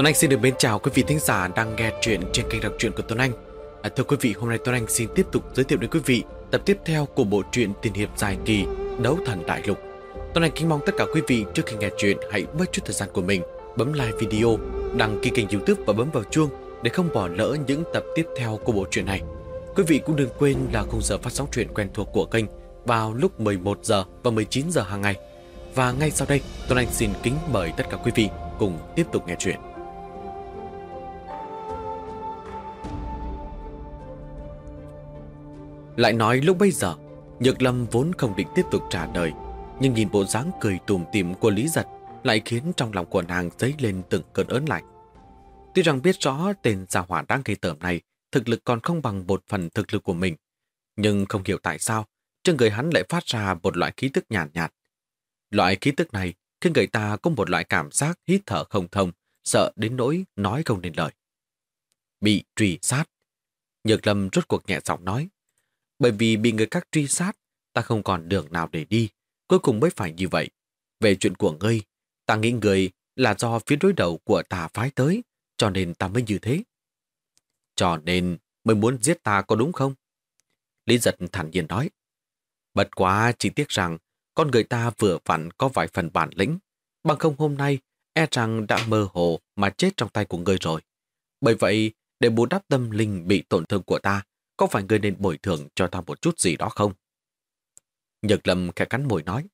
Tuấn Anh xin được mến chào quý vị thính giả đang nghe chuyện trên kênh đọc truyện của Tuấn Anh. À, thưa quý vị, hôm nay Tuấn Anh xin tiếp tục giới thiệu đến quý vị tập tiếp theo của bộ truyện tiền hiệp dài kỳ Đấu Thần Đại Lục. Tuấn Anh kính mong tất cả quý vị trước khi nghe chuyện hãy bớt chút thời gian của mình, bấm like video, đăng ký kênh youtube và bấm vào chuông để không bỏ lỡ những tập tiếp theo của bộ truyện này. Quý vị cũng đừng quên là khung giờ phát sóng truyện quen thuộc của kênh vào lúc 11 giờ và 19 giờ hàng ngày. Và ngay sau đây, Tuấn Anh xin kính mời tất cả quý vị cùng tiếp tục nghe chuyện. Lại nói lúc bây giờ, Nhược Lâm vốn không định tiếp tục trả lời, nhưng nhìn bộ dáng cười tùm tìm của Lý Giật lại khiến trong lòng của nàng dấy lên từng cơn ớn lạnh. Tuy rằng biết rõ tên gia hỏa đang gây tởm này thực lực còn không bằng một phần thực lực của mình, nhưng không hiểu tại sao trên người hắn lại phát ra một loại khí tức nhàn nhạt, nhạt. Loại khí tức này khiến người ta có một loại cảm giác hít thở không thông, sợ đến nỗi nói không nên lời. Bị truy sát. Nhược Lâm rốt cuộc nhẹ giọng nói. Bởi vì bị người khác truy sát, ta không còn đường nào để đi, cuối cùng mới phải như vậy. Về chuyện của ngươi, ta nghĩ người là do phía đối đầu của ta phái tới, cho nên ta mới như thế. Cho nên mới muốn giết ta có đúng không? Lý giật thản nhiên nói. Bật quá chỉ tiếc rằng con người ta vừa vặn có vài phần bản lĩnh, bằng không hôm nay e rằng đã mơ hồ mà chết trong tay của người rồi. Bởi vậy, để bù đắp tâm linh bị tổn thương của ta, có phải người nên bồi thường cho ta một chút gì đó không? Nhật Lâm khẽ cắn môi nói.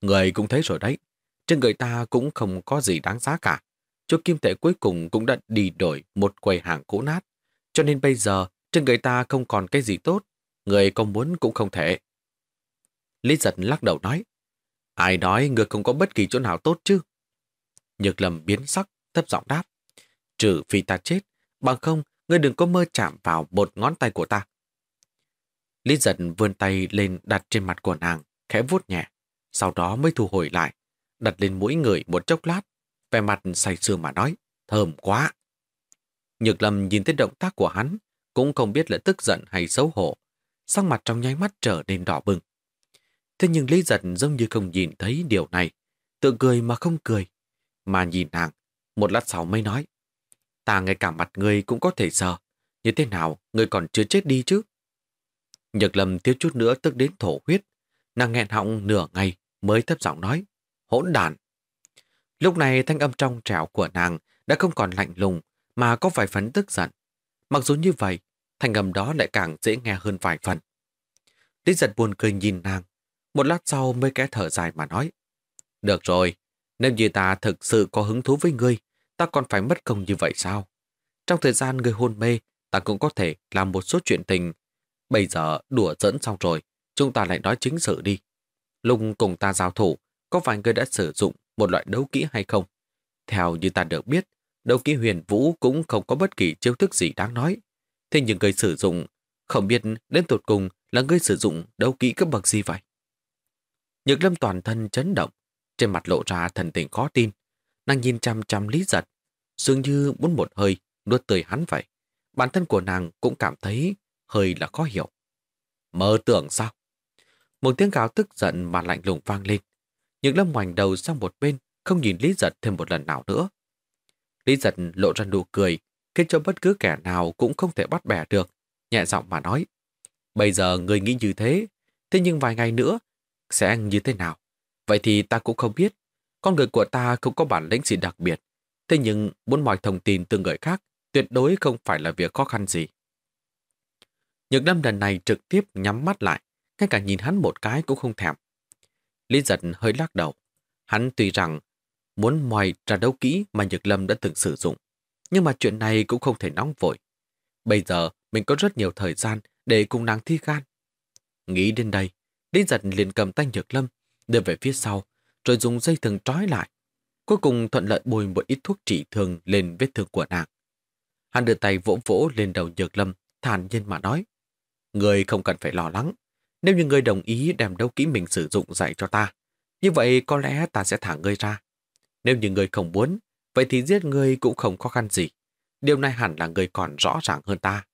Người cũng thấy rồi đấy, trên người ta cũng không có gì đáng giá cả. Chỗ kim tệ cuối cùng cũng đã đi đổi một quầy hàng cũ nát. Cho nên bây giờ, trên người ta không còn cái gì tốt. Người không muốn cũng không thể. Lý giật lắc đầu nói. Ai nói người không có bất kỳ chỗ nào tốt chứ? Nhược lầm biến sắc, thấp giọng đáp. Trừ phi ta chết, bằng không, ngươi đừng có mơ chạm vào một ngón tay của ta. Lý giật vươn tay lên đặt trên mặt của nàng, khẽ vuốt nhẹ, sau đó mới thu hồi lại, đặt lên mũi người một chốc lát, vẻ mặt say sưa mà nói, thơm quá. Nhược lâm nhìn thấy động tác của hắn, cũng không biết là tức giận hay xấu hổ, sắc mặt trong nháy mắt trở nên đỏ bừng. Thế nhưng Lý giật giống như không nhìn thấy điều này, tự cười mà không cười, mà nhìn nàng, một lát sau mới nói, ta ngay cả mặt người cũng có thể sợ. như thế nào người còn chưa chết đi chứ? Nhược lầm thiếu chút nữa tức đến thổ huyết, nàng nghẹn họng nửa ngày mới thấp giọng nói, hỗn đàn. Lúc này thanh âm trong trẻo của nàng đã không còn lạnh lùng mà có vài phần tức giận. Mặc dù như vậy, thanh âm đó lại càng dễ nghe hơn vài phần. Lý giật buồn cười nhìn nàng, một lát sau mới kẽ thở dài mà nói. Được rồi, nếu như ta thực sự có hứng thú với ngươi, ta còn phải mất công như vậy sao? Trong thời gian người hôn mê, ta cũng có thể làm một số chuyện tình. Bây giờ đùa dẫn xong rồi, chúng ta lại nói chính sự đi. Lùng cùng ta giao thủ, có phải người đã sử dụng một loại đấu kỹ hay không? Theo như ta được biết, đấu kỹ huyền vũ cũng không có bất kỳ chiêu thức gì đáng nói. Thế nhưng người sử dụng, không biết đến tột cùng là người sử dụng đấu kỹ cấp bậc gì vậy? Nhược lâm toàn thân chấn động, trên mặt lộ ra thần tình khó tin. Nàng nhìn chăm chăm lý giật, dường như muốn một hơi nuốt tươi hắn vậy. Bản thân của nàng cũng cảm thấy hơi là khó hiểu. Mơ tưởng sao? Một tiếng gào tức giận mà lạnh lùng vang lên. Những lâm ngoảnh đầu sang một bên, không nhìn Lý Giật thêm một lần nào nữa. Lý Giật lộ ra nụ cười, khiến cho bất cứ kẻ nào cũng không thể bắt bẻ được, nhẹ giọng mà nói. Bây giờ người nghĩ như thế, thế nhưng vài ngày nữa sẽ như thế nào? Vậy thì ta cũng không biết. Con người của ta không có bản lĩnh gì đặc biệt. Thế nhưng muốn mọi thông tin từ người khác tuyệt đối không phải là việc khó khăn gì. Nhược lâm lần này trực tiếp nhắm mắt lại, ngay cả nhìn hắn một cái cũng không thèm. Lý giật hơi lắc đầu. Hắn tùy rằng muốn moi ra đấu kỹ mà Nhược Lâm đã từng sử dụng. Nhưng mà chuyện này cũng không thể nóng vội. Bây giờ mình có rất nhiều thời gian để cùng nàng thi gan. Nghĩ đến đây, Lý giật liền cầm tay Nhược Lâm, đưa về phía sau, rồi dùng dây thừng trói lại. Cuối cùng thuận lợi bôi một ít thuốc trị thương lên vết thương của nàng. Hắn đưa tay vỗ vỗ lên đầu Nhược Lâm, thản nhiên mà nói. Người không cần phải lo lắng. Nếu như người đồng ý đem đấu kỹ mình sử dụng dạy cho ta, như vậy có lẽ ta sẽ thả ngươi ra. Nếu như người không muốn, vậy thì giết ngươi cũng không khó khăn gì. Điều này hẳn là người còn rõ ràng hơn ta.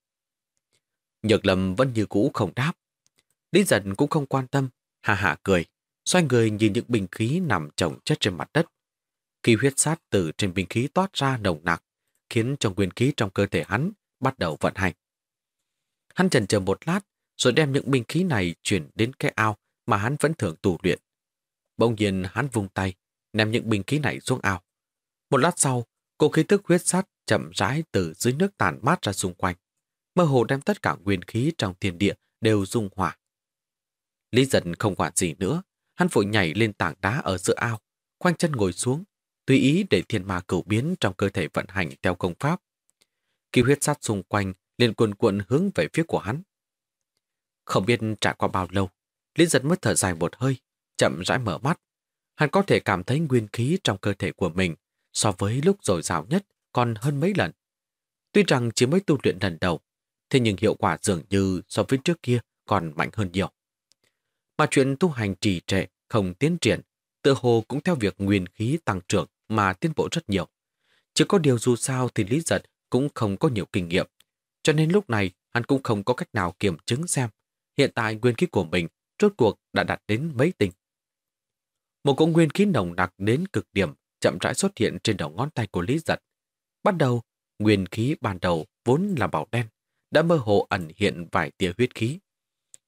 Nhược Lâm vẫn như cũ không đáp. Lý giận cũng không quan tâm, hà hà cười, xoay người nhìn những bình khí nằm chồng chất trên mặt đất. Khi huyết sát từ trên bình khí toát ra nồng nặc, khiến cho nguyên khí trong cơ thể hắn bắt đầu vận hành. Hắn chần chờ một lát, rồi đem những binh khí này chuyển đến cái ao mà hắn vẫn thường tù luyện. Bỗng nhiên hắn vung tay, ném những binh khí này xuống ao. Một lát sau, cô khí tức huyết sát chậm rãi từ dưới nước tàn mát ra xung quanh. Mơ hồ đem tất cả nguyên khí trong thiên địa đều dung hỏa. Lý giận không quản gì nữa, hắn vội nhảy lên tảng đá ở giữa ao, khoanh chân ngồi xuống, tùy ý để thiên ma cầu biến trong cơ thể vận hành theo công pháp. Khi huyết sát xung quanh liền cuồn cuộn hướng về phía của hắn. Không biết trải qua bao lâu, Lý giật mới thở dài một hơi, chậm rãi mở mắt. Hắn có thể cảm thấy nguyên khí trong cơ thể của mình so với lúc dồi dào nhất còn hơn mấy lần. Tuy rằng chỉ mới tu luyện lần đầu, thế nhưng hiệu quả dường như so với trước kia còn mạnh hơn nhiều. Mà chuyện tu hành trì trệ, không tiến triển, tự hồ cũng theo việc nguyên khí tăng trưởng mà tiến bộ rất nhiều. Chỉ có điều dù sao thì Lý Giật cũng không có nhiều kinh nghiệm, cho nên lúc này hắn cũng không có cách nào kiểm chứng xem hiện tại nguyên khí của mình rốt cuộc đã đạt đến mấy tình. Một cỗ nguyên khí nồng nặc đến cực điểm chậm rãi xuất hiện trên đầu ngón tay của Lý Giật. Bắt đầu, nguyên khí ban đầu vốn là màu đen, đã mơ hồ ẩn hiện vài tia huyết khí.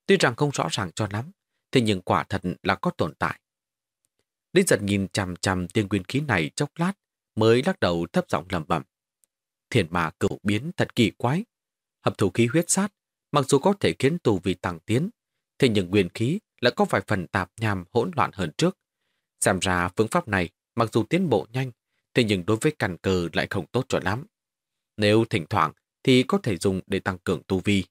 Tuy rằng không rõ ràng cho lắm, thế nhưng quả thật là có tồn tại. Lý giật nhìn chằm chằm tiên nguyên khí này chốc lát, mới lắc đầu thấp giọng lầm bẩm. Thiền mà cửu biến thật kỳ quái. Hấp thụ khí huyết sát, mặc dù có thể khiến tù vì tăng tiến, thế nhưng nguyên khí lại có vài phần tạp nhàm hỗn loạn hơn trước. Xem ra phương pháp này, mặc dù tiến bộ nhanh, thế nhưng đối với càn cơ lại không tốt cho lắm. Nếu thỉnh thoảng thì có thể dùng để tăng cường tu vi.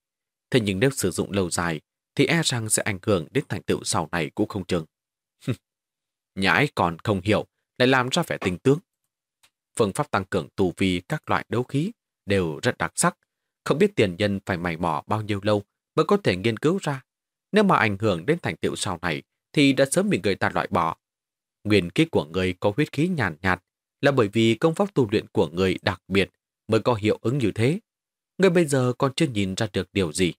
Thế nhưng nếu sử dụng lâu dài thì e rằng sẽ ảnh hưởng đến thành tựu sau này cũng không chừng. Nhãi còn không hiểu, lại làm ra vẻ tình tướng. Phương pháp tăng cường tu vi các loại đấu khí đều rất đặc sắc, không biết tiền nhân phải mày mò bao nhiêu lâu mới có thể nghiên cứu ra. Nếu mà ảnh hưởng đến thành tựu sau này thì đã sớm bị người ta loại bỏ. Nguyên khí của người có huyết khí nhàn nhạt, nhạt là bởi vì công pháp tu luyện của người đặc biệt mới có hiệu ứng như thế. Người bây giờ còn chưa nhìn ra được điều gì.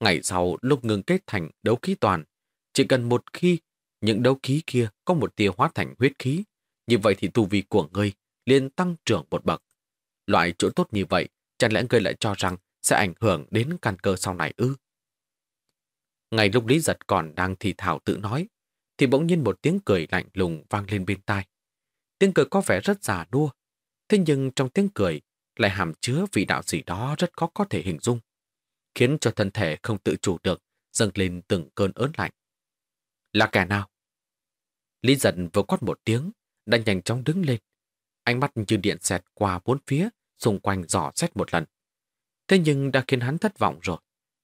Ngày sau lúc ngừng kết thành đấu khí toàn, chỉ cần một khi những đấu khí kia có một tia hóa thành huyết khí, như vậy thì tu vi của ngươi liền tăng trưởng một bậc. Loại chỗ tốt như vậy, chẳng lẽ ngươi lại cho rằng sẽ ảnh hưởng đến căn cơ sau này ư? Ngày lúc Lý Giật còn đang thì thảo tự nói, thì bỗng nhiên một tiếng cười lạnh lùng vang lên bên tai. Tiếng cười có vẻ rất già nua, thế nhưng trong tiếng cười lại hàm chứa vị đạo gì đó rất khó có thể hình dung, khiến cho thân thể không tự chủ được, dâng lên từng cơn ớn lạnh. Là kẻ nào? Lý giận vừa quát một tiếng, đã nhanh chóng đứng lên. Ánh mắt như điện xẹt qua bốn phía, xung quanh dò xét một lần. Thế nhưng đã khiến hắn thất vọng rồi.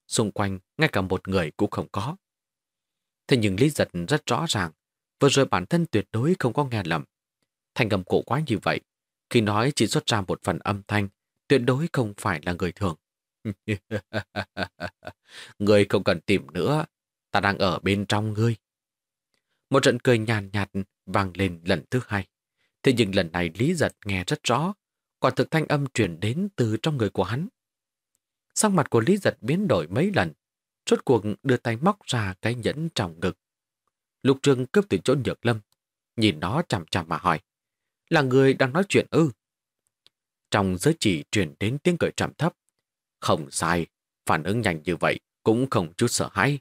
Xung quanh, ngay cả một người cũng không có. Thế nhưng Lý giật rất rõ ràng, vừa rồi bản thân tuyệt đối không có nghe lầm. Thành âm cổ quá như vậy, khi nói chỉ xuất ra một phần âm thanh, tuyệt đối không phải là người thường. người không cần tìm nữa, ta đang ở bên trong ngươi. Một trận cười nhàn nhạt, nhạt vang lên lần thứ hai. Thế nhưng lần này Lý Giật nghe rất rõ, quả thực thanh âm truyền đến từ trong người của hắn. Sắc mặt của Lý Giật biến đổi mấy lần, rốt cuộc đưa tay móc ra cái nhẫn trong ngực. Lục Trương cướp từ chỗ nhược lâm, nhìn nó chằm chằm mà hỏi, là người đang nói chuyện ư? Trong giới chỉ truyền đến tiếng cười trầm thấp. Không sai, phản ứng nhanh như vậy cũng không chút sợ hãi.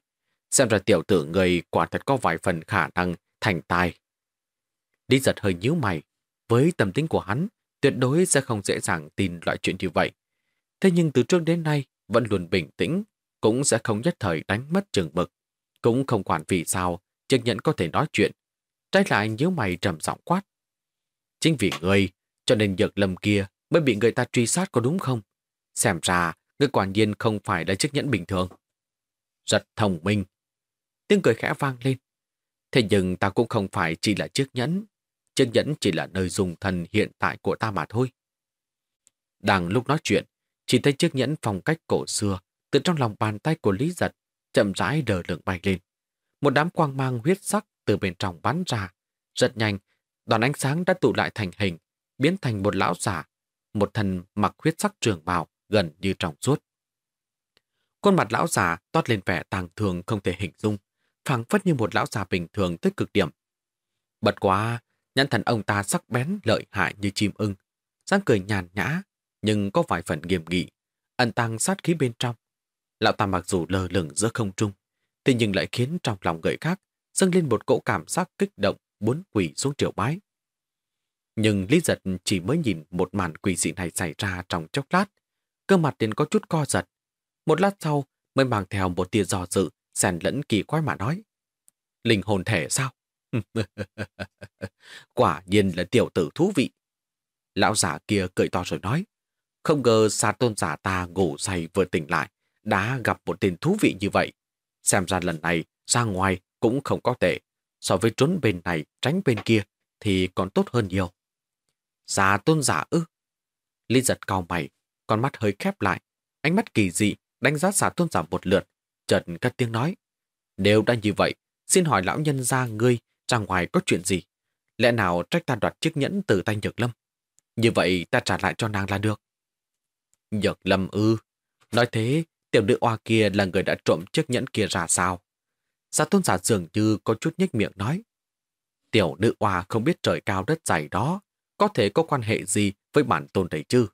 Xem ra tiểu tử người quả thật có vài phần khả năng thành tài. Lý giật hơi nhíu mày. Với tâm tính của hắn, tuyệt đối sẽ không dễ dàng tin loại chuyện như vậy. Thế nhưng từ trước đến nay, vẫn luôn bình tĩnh, cũng sẽ không nhất thời đánh mất trường mực. Cũng không quản vì sao, chứng nhận có thể nói chuyện. Trái lại nhíu mày trầm giọng quát. Chính vì người, cho nên nhược lầm kia mới bị người ta truy sát có đúng không? Xem ra, người quả nhiên không phải là chiếc nhẫn bình thường. Rất thông minh, Tiếng cười khẽ vang lên. Thế nhưng ta cũng không phải chỉ là chiếc nhẫn. Chiếc nhẫn chỉ là nơi dùng thần hiện tại của ta mà thôi. Đang lúc nói chuyện, chỉ thấy chiếc nhẫn phong cách cổ xưa từ trong lòng bàn tay của Lý Giật chậm rãi đờ lượng bay lên. Một đám quang mang huyết sắc từ bên trong bắn ra. Rất nhanh, đoàn ánh sáng đã tụ lại thành hình, biến thành một lão giả, một thần mặc huyết sắc trường bào gần như trong suốt. Khuôn mặt lão già toát lên vẻ tàng thường không thể hình dung, phảng phất như một lão già bình thường tới cực điểm. Bật quá, Nhãn thần ông ta sắc bén lợi hại như chim ưng, dáng cười nhàn nhã, nhưng có vài phần nghiêm nghị, ẩn tăng sát khí bên trong. Lão ta mặc dù lờ lửng giữa không trung, thì nhưng lại khiến trong lòng người khác dâng lên một cỗ cảm giác kích động muốn quỷ xuống triều bái. Nhưng Lý Giật chỉ mới nhìn một màn quỷ dị này xảy ra trong chốc lát, cơ mặt liền có chút co giật. Một lát sau mới mang theo một tia dò dự, xèn lẫn kỳ quái mà nói. Linh hồn thể sao? Quả nhiên là tiểu tử thú vị. Lão giả kia cười to rồi nói. Không ngờ xa tôn giả ta ngủ say vừa tỉnh lại, đã gặp một tên thú vị như vậy. Xem ra lần này ra ngoài cũng không có tệ. So với trốn bên này tránh bên kia thì còn tốt hơn nhiều. Xa tôn giả ư? Lý giật cao mày, con mắt hơi khép lại, ánh mắt kỳ dị đánh giá xả tôn giả một lượt, chợt cất tiếng nói. Nếu đã như vậy, xin hỏi lão nhân ra ngươi ra ngoài có chuyện gì? Lẽ nào trách ta đoạt chiếc nhẫn từ tay Nhược Lâm? Như vậy ta trả lại cho nàng là được. Nhược Lâm ư. Nói thế, tiểu nữ oa kia là người đã trộm chiếc nhẫn kia ra sao? Giả tôn giả dường như có chút nhếch miệng nói. Tiểu nữ oa không biết trời cao đất dày đó, có thể có quan hệ gì với bản tôn đấy chứ?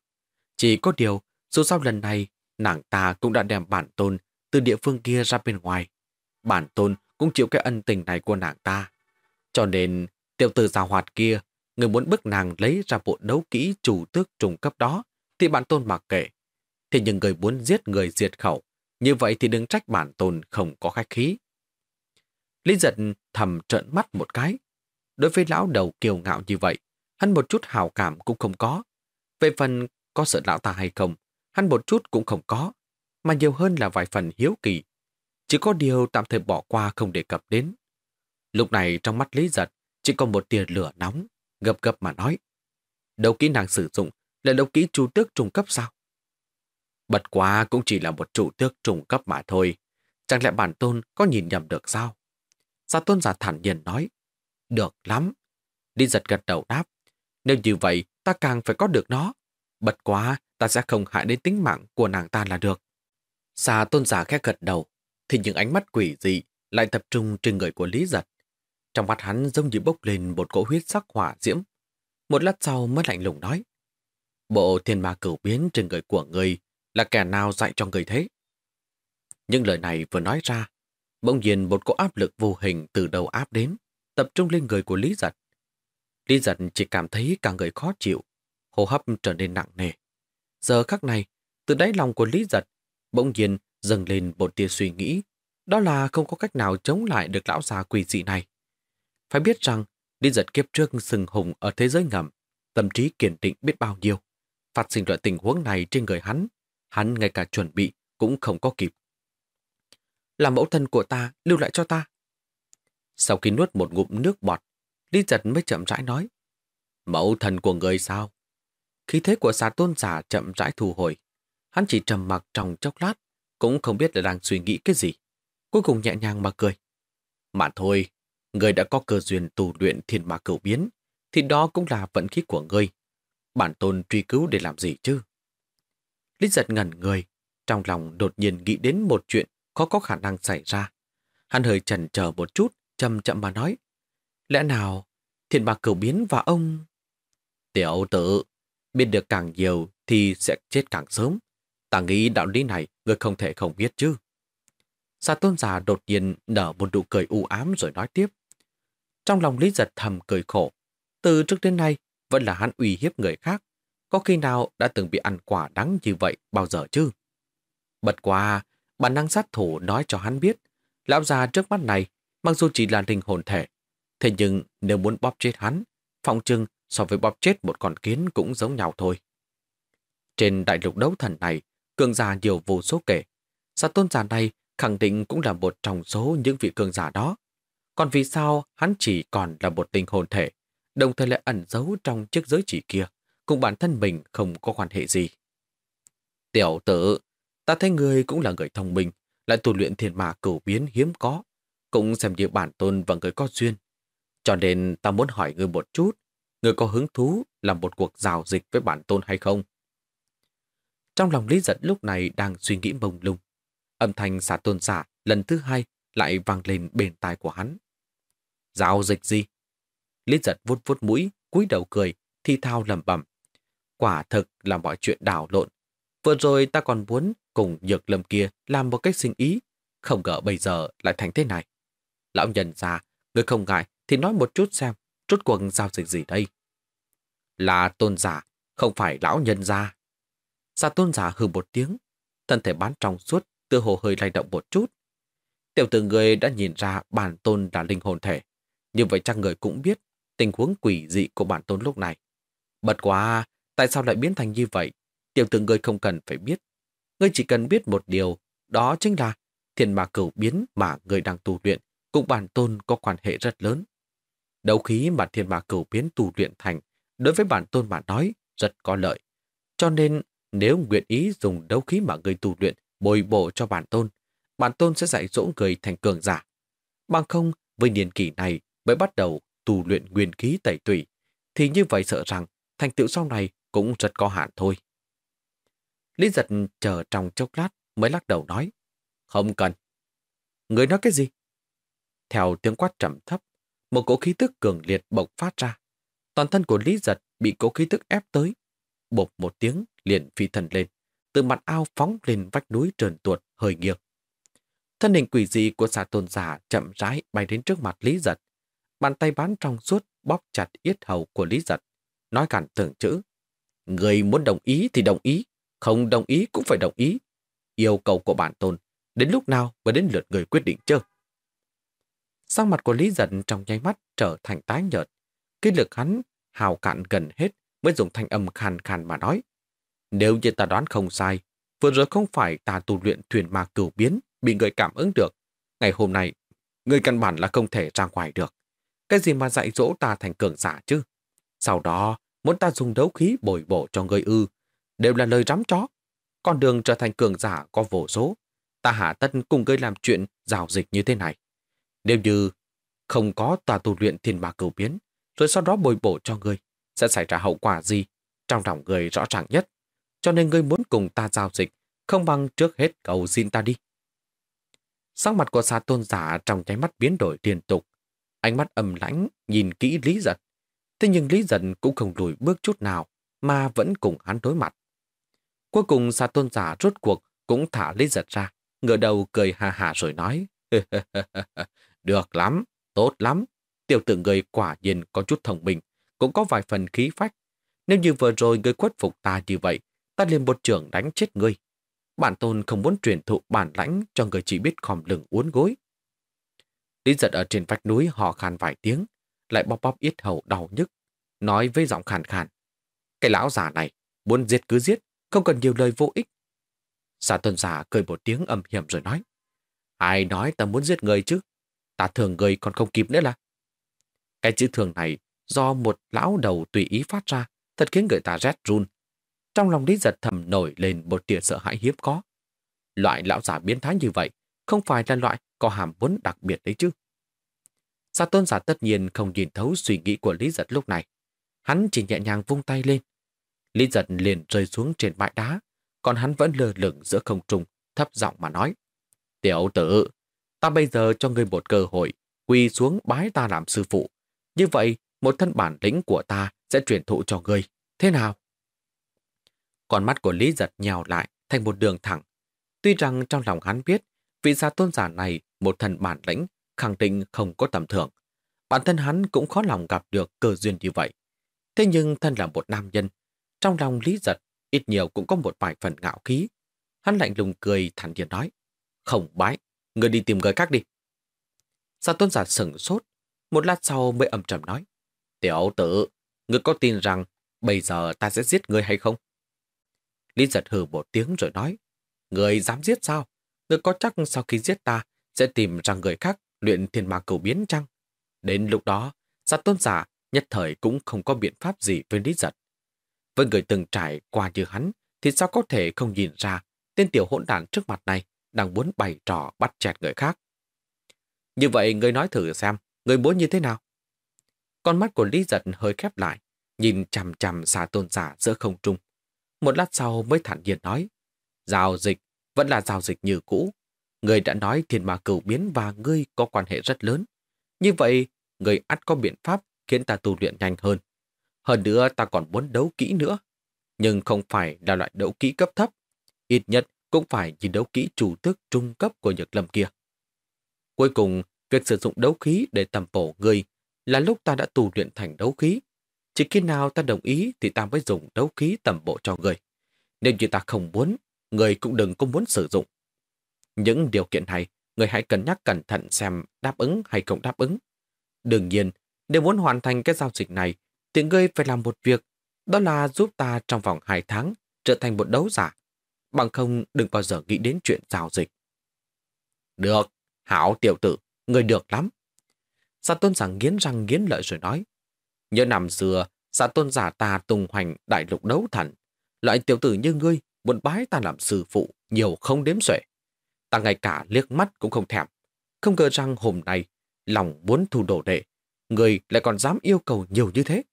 Chỉ có điều, dù sao lần này, nàng ta cũng đã đem bản tôn từ địa phương kia ra bên ngoài. Bản tôn cũng chịu cái ân tình này của nàng ta. Cho nên, tiểu tử giàu hoạt kia, người muốn bức nàng lấy ra bộ đấu kỹ chủ tước trùng cấp đó, thì bản tôn mặc kệ. Thì những người muốn giết người diệt khẩu, như vậy thì đừng trách bản tôn không có khách khí. Lý giật thầm trợn mắt một cái. Đối với lão đầu kiều ngạo như vậy, hắn một chút hào cảm cũng không có. Về phần có sợ lão ta hay không, hắn một chút cũng không có, mà nhiều hơn là vài phần hiếu kỳ. Chỉ có điều tạm thời bỏ qua không đề cập đến. Lúc này trong mắt Lý Giật chỉ có một tia lửa nóng, gập gập mà nói. Đâu kỹ năng sử dụng là đâu kỹ chủ tước trung cấp sao? Bật quá cũng chỉ là một chủ tước trung cấp mà thôi. Chẳng lẽ bản tôn có nhìn nhầm được sao? Gia tôn giả thản nhiên nói. Được lắm. Lý giật gật đầu đáp. Nếu như vậy, ta càng phải có được nó. Bật quá, ta sẽ không hại đến tính mạng của nàng ta là được. Xà tôn giả khẽ gật đầu, thì những ánh mắt quỷ dị lại tập trung trên người của Lý Giật. Trong mắt hắn giống như bốc lên một cỗ huyết sắc hỏa diễm. Một lát sau mới lạnh lùng nói. Bộ thiên ma cửu biến trên người của người là kẻ nào dạy cho người thế? Những lời này vừa nói ra, bỗng nhiên một cỗ áp lực vô hình từ đầu áp đến, tập trung lên người của Lý Giật. Lý Giật chỉ cảm thấy cả người khó chịu, hô hấp trở nên nặng nề. Giờ khắc này, từ đáy lòng của Lý Giật, bỗng nhiên dâng lên một tia suy nghĩ, đó là không có cách nào chống lại được lão già quỷ dị này. Phải biết rằng, Lý Giật kiếp trước sừng hùng ở thế giới ngầm, tâm trí kiên định biết bao nhiêu. Phát sinh loại tình huống này trên người hắn, hắn ngay cả chuẩn bị cũng không có kịp. Là mẫu thân của ta, lưu lại cho ta. Sau khi nuốt một ngụm nước bọt, Lý Giật mới chậm rãi nói. Mẫu thân của người sao? Khí thế của xà tôn giả chậm rãi thu hồi. Hắn chỉ trầm mặc trong chốc lát, cũng không biết là đang suy nghĩ cái gì. Cuối cùng nhẹ nhàng mà cười. Mà thôi, người đã có cơ duyên tu luyện thiên ma cửu biến, thì đó cũng là vận khí của ngươi. Bản tôn truy cứu để làm gì chứ? Lý giật ngẩn người, trong lòng đột nhiên nghĩ đến một chuyện khó có khả năng xảy ra. Hắn hơi chần chờ một chút, chậm chậm mà nói. Lẽ nào thiên ma cửu biến và ông... Tiểu tử, biết được càng nhiều thì sẽ chết càng sớm. Ta nghĩ đạo lý này người không thể không biết chứ. Sa tôn giả đột nhiên nở một nụ cười u ám rồi nói tiếp. Trong lòng Lý giật thầm cười khổ. Từ trước đến nay vẫn là hắn uy hiếp người khác. Có khi nào đã từng bị ăn quả đắng như vậy bao giờ chứ? Bật qua, bản năng sát thủ nói cho hắn biết. Lão già trước mắt này, mặc dù chỉ là linh hồn thể, thế nhưng nếu muốn bóp chết hắn, phòng trưng so với bóp chết một con kiến cũng giống nhau thôi. Trên đại lục đấu thần này, cường giả nhiều vô số kể. sa tôn giả này khẳng định cũng là một trong số những vị cường giả đó. Còn vì sao hắn chỉ còn là một tình hồn thể, đồng thời lại ẩn giấu trong chiếc giới chỉ kia, cùng bản thân mình không có quan hệ gì. Tiểu tử, ta thấy người cũng là người thông minh, lại tu luyện thiên mà cửu biến hiếm có, cũng xem như bản tôn và người có duyên. Cho nên ta muốn hỏi người một chút, người có hứng thú làm một cuộc giao dịch với bản tôn hay không? Trong lòng Lý Giật lúc này đang suy nghĩ mông lung. Âm thanh xả tôn xả lần thứ hai lại vang lên bên tai của hắn. Giao dịch gì? Lý giật vuốt vuốt mũi, cúi đầu cười, thi thao lầm bẩm. Quả thực là mọi chuyện đảo lộn. Vừa rồi ta còn muốn cùng nhược lâm kia làm một cách sinh ý, không ngờ bây giờ lại thành thế này. Lão nhân già, người không ngại thì nói một chút xem, rốt cuộc giao dịch gì đây? Là tôn giả, không phải lão nhân gia. Gia tôn giả hừ một tiếng, thân thể bán trong suốt, tựa hồ hơi lay động một chút. Tiểu tử người đã nhìn ra bản tôn là linh hồn thể. Như vậy chắc người cũng biết tình huống quỷ dị của bản tôn lúc này. Bật quá, tại sao lại biến thành như vậy? Tiểu tử người không cần phải biết. Ngươi chỉ cần biết một điều, đó chính là thiên mà cửu biến mà người đang tu luyện cùng bản tôn có quan hệ rất lớn. Đấu khí mà thiên ma cửu biến tu luyện thành đối với bản tôn mà nói rất có lợi. Cho nên nếu nguyện ý dùng đấu khí mà người tu luyện bồi bổ cho bản tôn, bản tôn sẽ dạy dỗ người thành cường giả. Bằng không, với niên kỷ này mới bắt đầu tu luyện nguyên khí tẩy tủy, thì như vậy sợ rằng thành tựu sau này cũng rất có hạn thôi. Lý giật chờ trong chốc lát mới lắc đầu nói, không cần. Người nói cái gì? Theo tiếng quát trầm thấp, một cỗ khí tức cường liệt bộc phát ra. Toàn thân của Lý giật bị cỗ khí tức ép tới. Bột một tiếng liền phi thần lên, từ mặt ao phóng lên vách núi trơn tuột hơi nghiêng. Thân hình quỷ dị của xà tôn giả chậm rãi bay đến trước mặt Lý giật. Bàn tay bán trong suốt bóp chặt yết hầu của Lý giật, nói cản từng chữ. Người muốn đồng ý thì đồng ý, không đồng ý cũng phải đồng ý. Yêu cầu của bản tôn, đến lúc nào mới đến lượt người quyết định chứ? Sang mặt của Lý giận trong nháy mắt trở thành tái nhợt. Cái lực hắn hào cạn gần hết mới dùng thanh âm khàn khàn mà nói. Nếu như ta đoán không sai, vừa rồi không phải ta tu luyện thuyền ma cửu biến bị người cảm ứng được. Ngày hôm nay, người căn bản là không thể ra ngoài được. Cái gì mà dạy dỗ ta thành cường giả chứ? Sau đó, muốn ta dùng đấu khí bồi bổ cho người ư, đều là lời rắm chó. Con đường trở thành cường giả có vô số. Ta hạ tân cùng ngươi làm chuyện giao dịch như thế này. Nếu như không có tòa tu luyện thiên ma cửu biến, rồi sau đó bồi bổ cho ngươi, sẽ xảy ra hậu quả gì? Trong lòng người rõ ràng nhất. Cho nên ngươi muốn cùng ta giao dịch, không bằng trước hết cầu xin ta đi. Sắc mặt của xà tôn giả trong nháy mắt biến đổi liên tục. Ánh mắt âm lãnh nhìn kỹ Lý Giật. Thế nhưng Lý Giật cũng không lùi bước chút nào mà vẫn cùng hắn đối mặt. Cuối cùng xà tôn giả rốt cuộc cũng thả Lý Giật ra, ngửa đầu cười hà hà rồi nói. Được lắm, tốt lắm. Tiểu tử người quả nhiên có chút thông minh, cũng có vài phần khí phách. Nếu như vừa rồi người khuất phục ta như vậy, ta liền một trưởng đánh chết ngươi. Bản tôn không muốn truyền thụ bản lãnh cho người chỉ biết khom lưng uốn gối. Lý giật ở trên vách núi hò khan vài tiếng, lại bóp bóp yết hầu đau nhức, nói với giọng khàn khàn. Cái lão già này, muốn giết cứ giết, không cần nhiều lời vô ích. Xà tuần giả cười một tiếng âm hiểm rồi nói. Ai nói ta muốn giết người chứ? Ta thường người còn không kịp nữa là. Cái chữ thường này do một lão đầu tùy ý phát ra, thật khiến người ta rét run. Trong lòng Lý Giật thầm nổi lên một tia sợ hãi hiếm có. Loại lão giả biến thái như vậy không phải là loại có hàm muốn đặc biệt đấy chứ. Sa tôn giả tất nhiên không nhìn thấu suy nghĩ của Lý Giật lúc này. Hắn chỉ nhẹ nhàng vung tay lên. Lý Giật liền rơi xuống trên bãi đá, còn hắn vẫn lơ lửng giữa không trung, thấp giọng mà nói. Tiểu tử, ta bây giờ cho ngươi một cơ hội, quỳ xuống bái ta làm sư phụ. Như vậy, một thân bản lĩnh của ta sẽ truyền thụ cho ngươi. Thế nào? Con mắt của Lý giật nhào lại thành một đường thẳng. Tuy rằng trong lòng hắn biết, vị gia tôn giả này một thần bản lĩnh khẳng định không có tầm thường. Bản thân hắn cũng khó lòng gặp được cơ duyên như vậy. Thế nhưng thân là một nam nhân, trong lòng Lý giật ít nhiều cũng có một vài phần ngạo khí. Hắn lạnh lùng cười thản nhiên nói. Không bái, người đi tìm người khác đi. Sa tôn giả sửng sốt, một lát sau mới âm trầm nói. Tiểu tử, người có tin rằng bây giờ ta sẽ giết người hay không? Lý giật hừ một tiếng rồi nói. Người dám giết sao? Người có chắc sau khi giết ta sẽ tìm ra người khác luyện thiên ma cầu biến chăng? Đến lúc đó, sa tôn giả nhất thời cũng không có biện pháp gì với Lý giật. Với người từng trải qua như hắn, thì sao có thể không nhìn ra tên tiểu hỗn đản trước mặt này đang muốn bày trò bắt chẹt người khác. Như vậy người nói thử xem, người muốn như thế nào? Con mắt của Lý Giật hơi khép lại, nhìn chằm chằm xà tôn giả giữa không trung. Một lát sau mới thản nhiên nói, giao dịch vẫn là giao dịch như cũ. Người đã nói thiên ma cửu biến và ngươi có quan hệ rất lớn. Như vậy, người ắt có biện pháp khiến ta tu luyện nhanh hơn. Hơn nữa ta còn muốn đấu kỹ nữa. Nhưng không phải là loại đấu kỹ cấp thấp. Ít nhất cũng phải nhìn đấu kỹ chủ thức trung cấp của Nhật Lâm kia. Cuối cùng, việc sử dụng đấu khí để tầm bổ người là lúc ta đã tu luyện thành đấu khí. Chỉ khi nào ta đồng ý thì ta mới dùng đấu khí tầm bộ cho người. Nếu như ta không muốn, người cũng đừng có muốn sử dụng. Những điều kiện này, người hãy cân nhắc cẩn thận xem đáp ứng hay không đáp ứng. Đương nhiên, nếu muốn hoàn thành cái giao dịch này, thì ngươi phải làm một việc, đó là giúp ta trong vòng 2 tháng trở thành một đấu giả. Bằng không đừng bao giờ nghĩ đến chuyện giao dịch. Được, hảo tiểu tử, người được lắm. Sa tôn giả nghiến răng nghiến lợi rồi nói. Nhớ năm xưa, sa tôn giả ta tung hoành đại lục đấu thần. Loại tiểu tử như ngươi muốn bái ta làm sư phụ nhiều không đếm xuể. Ta ngay cả liếc mắt cũng không thèm. Không ngờ rằng hôm nay, lòng muốn thu đồ đệ, người lại còn dám yêu cầu nhiều như thế.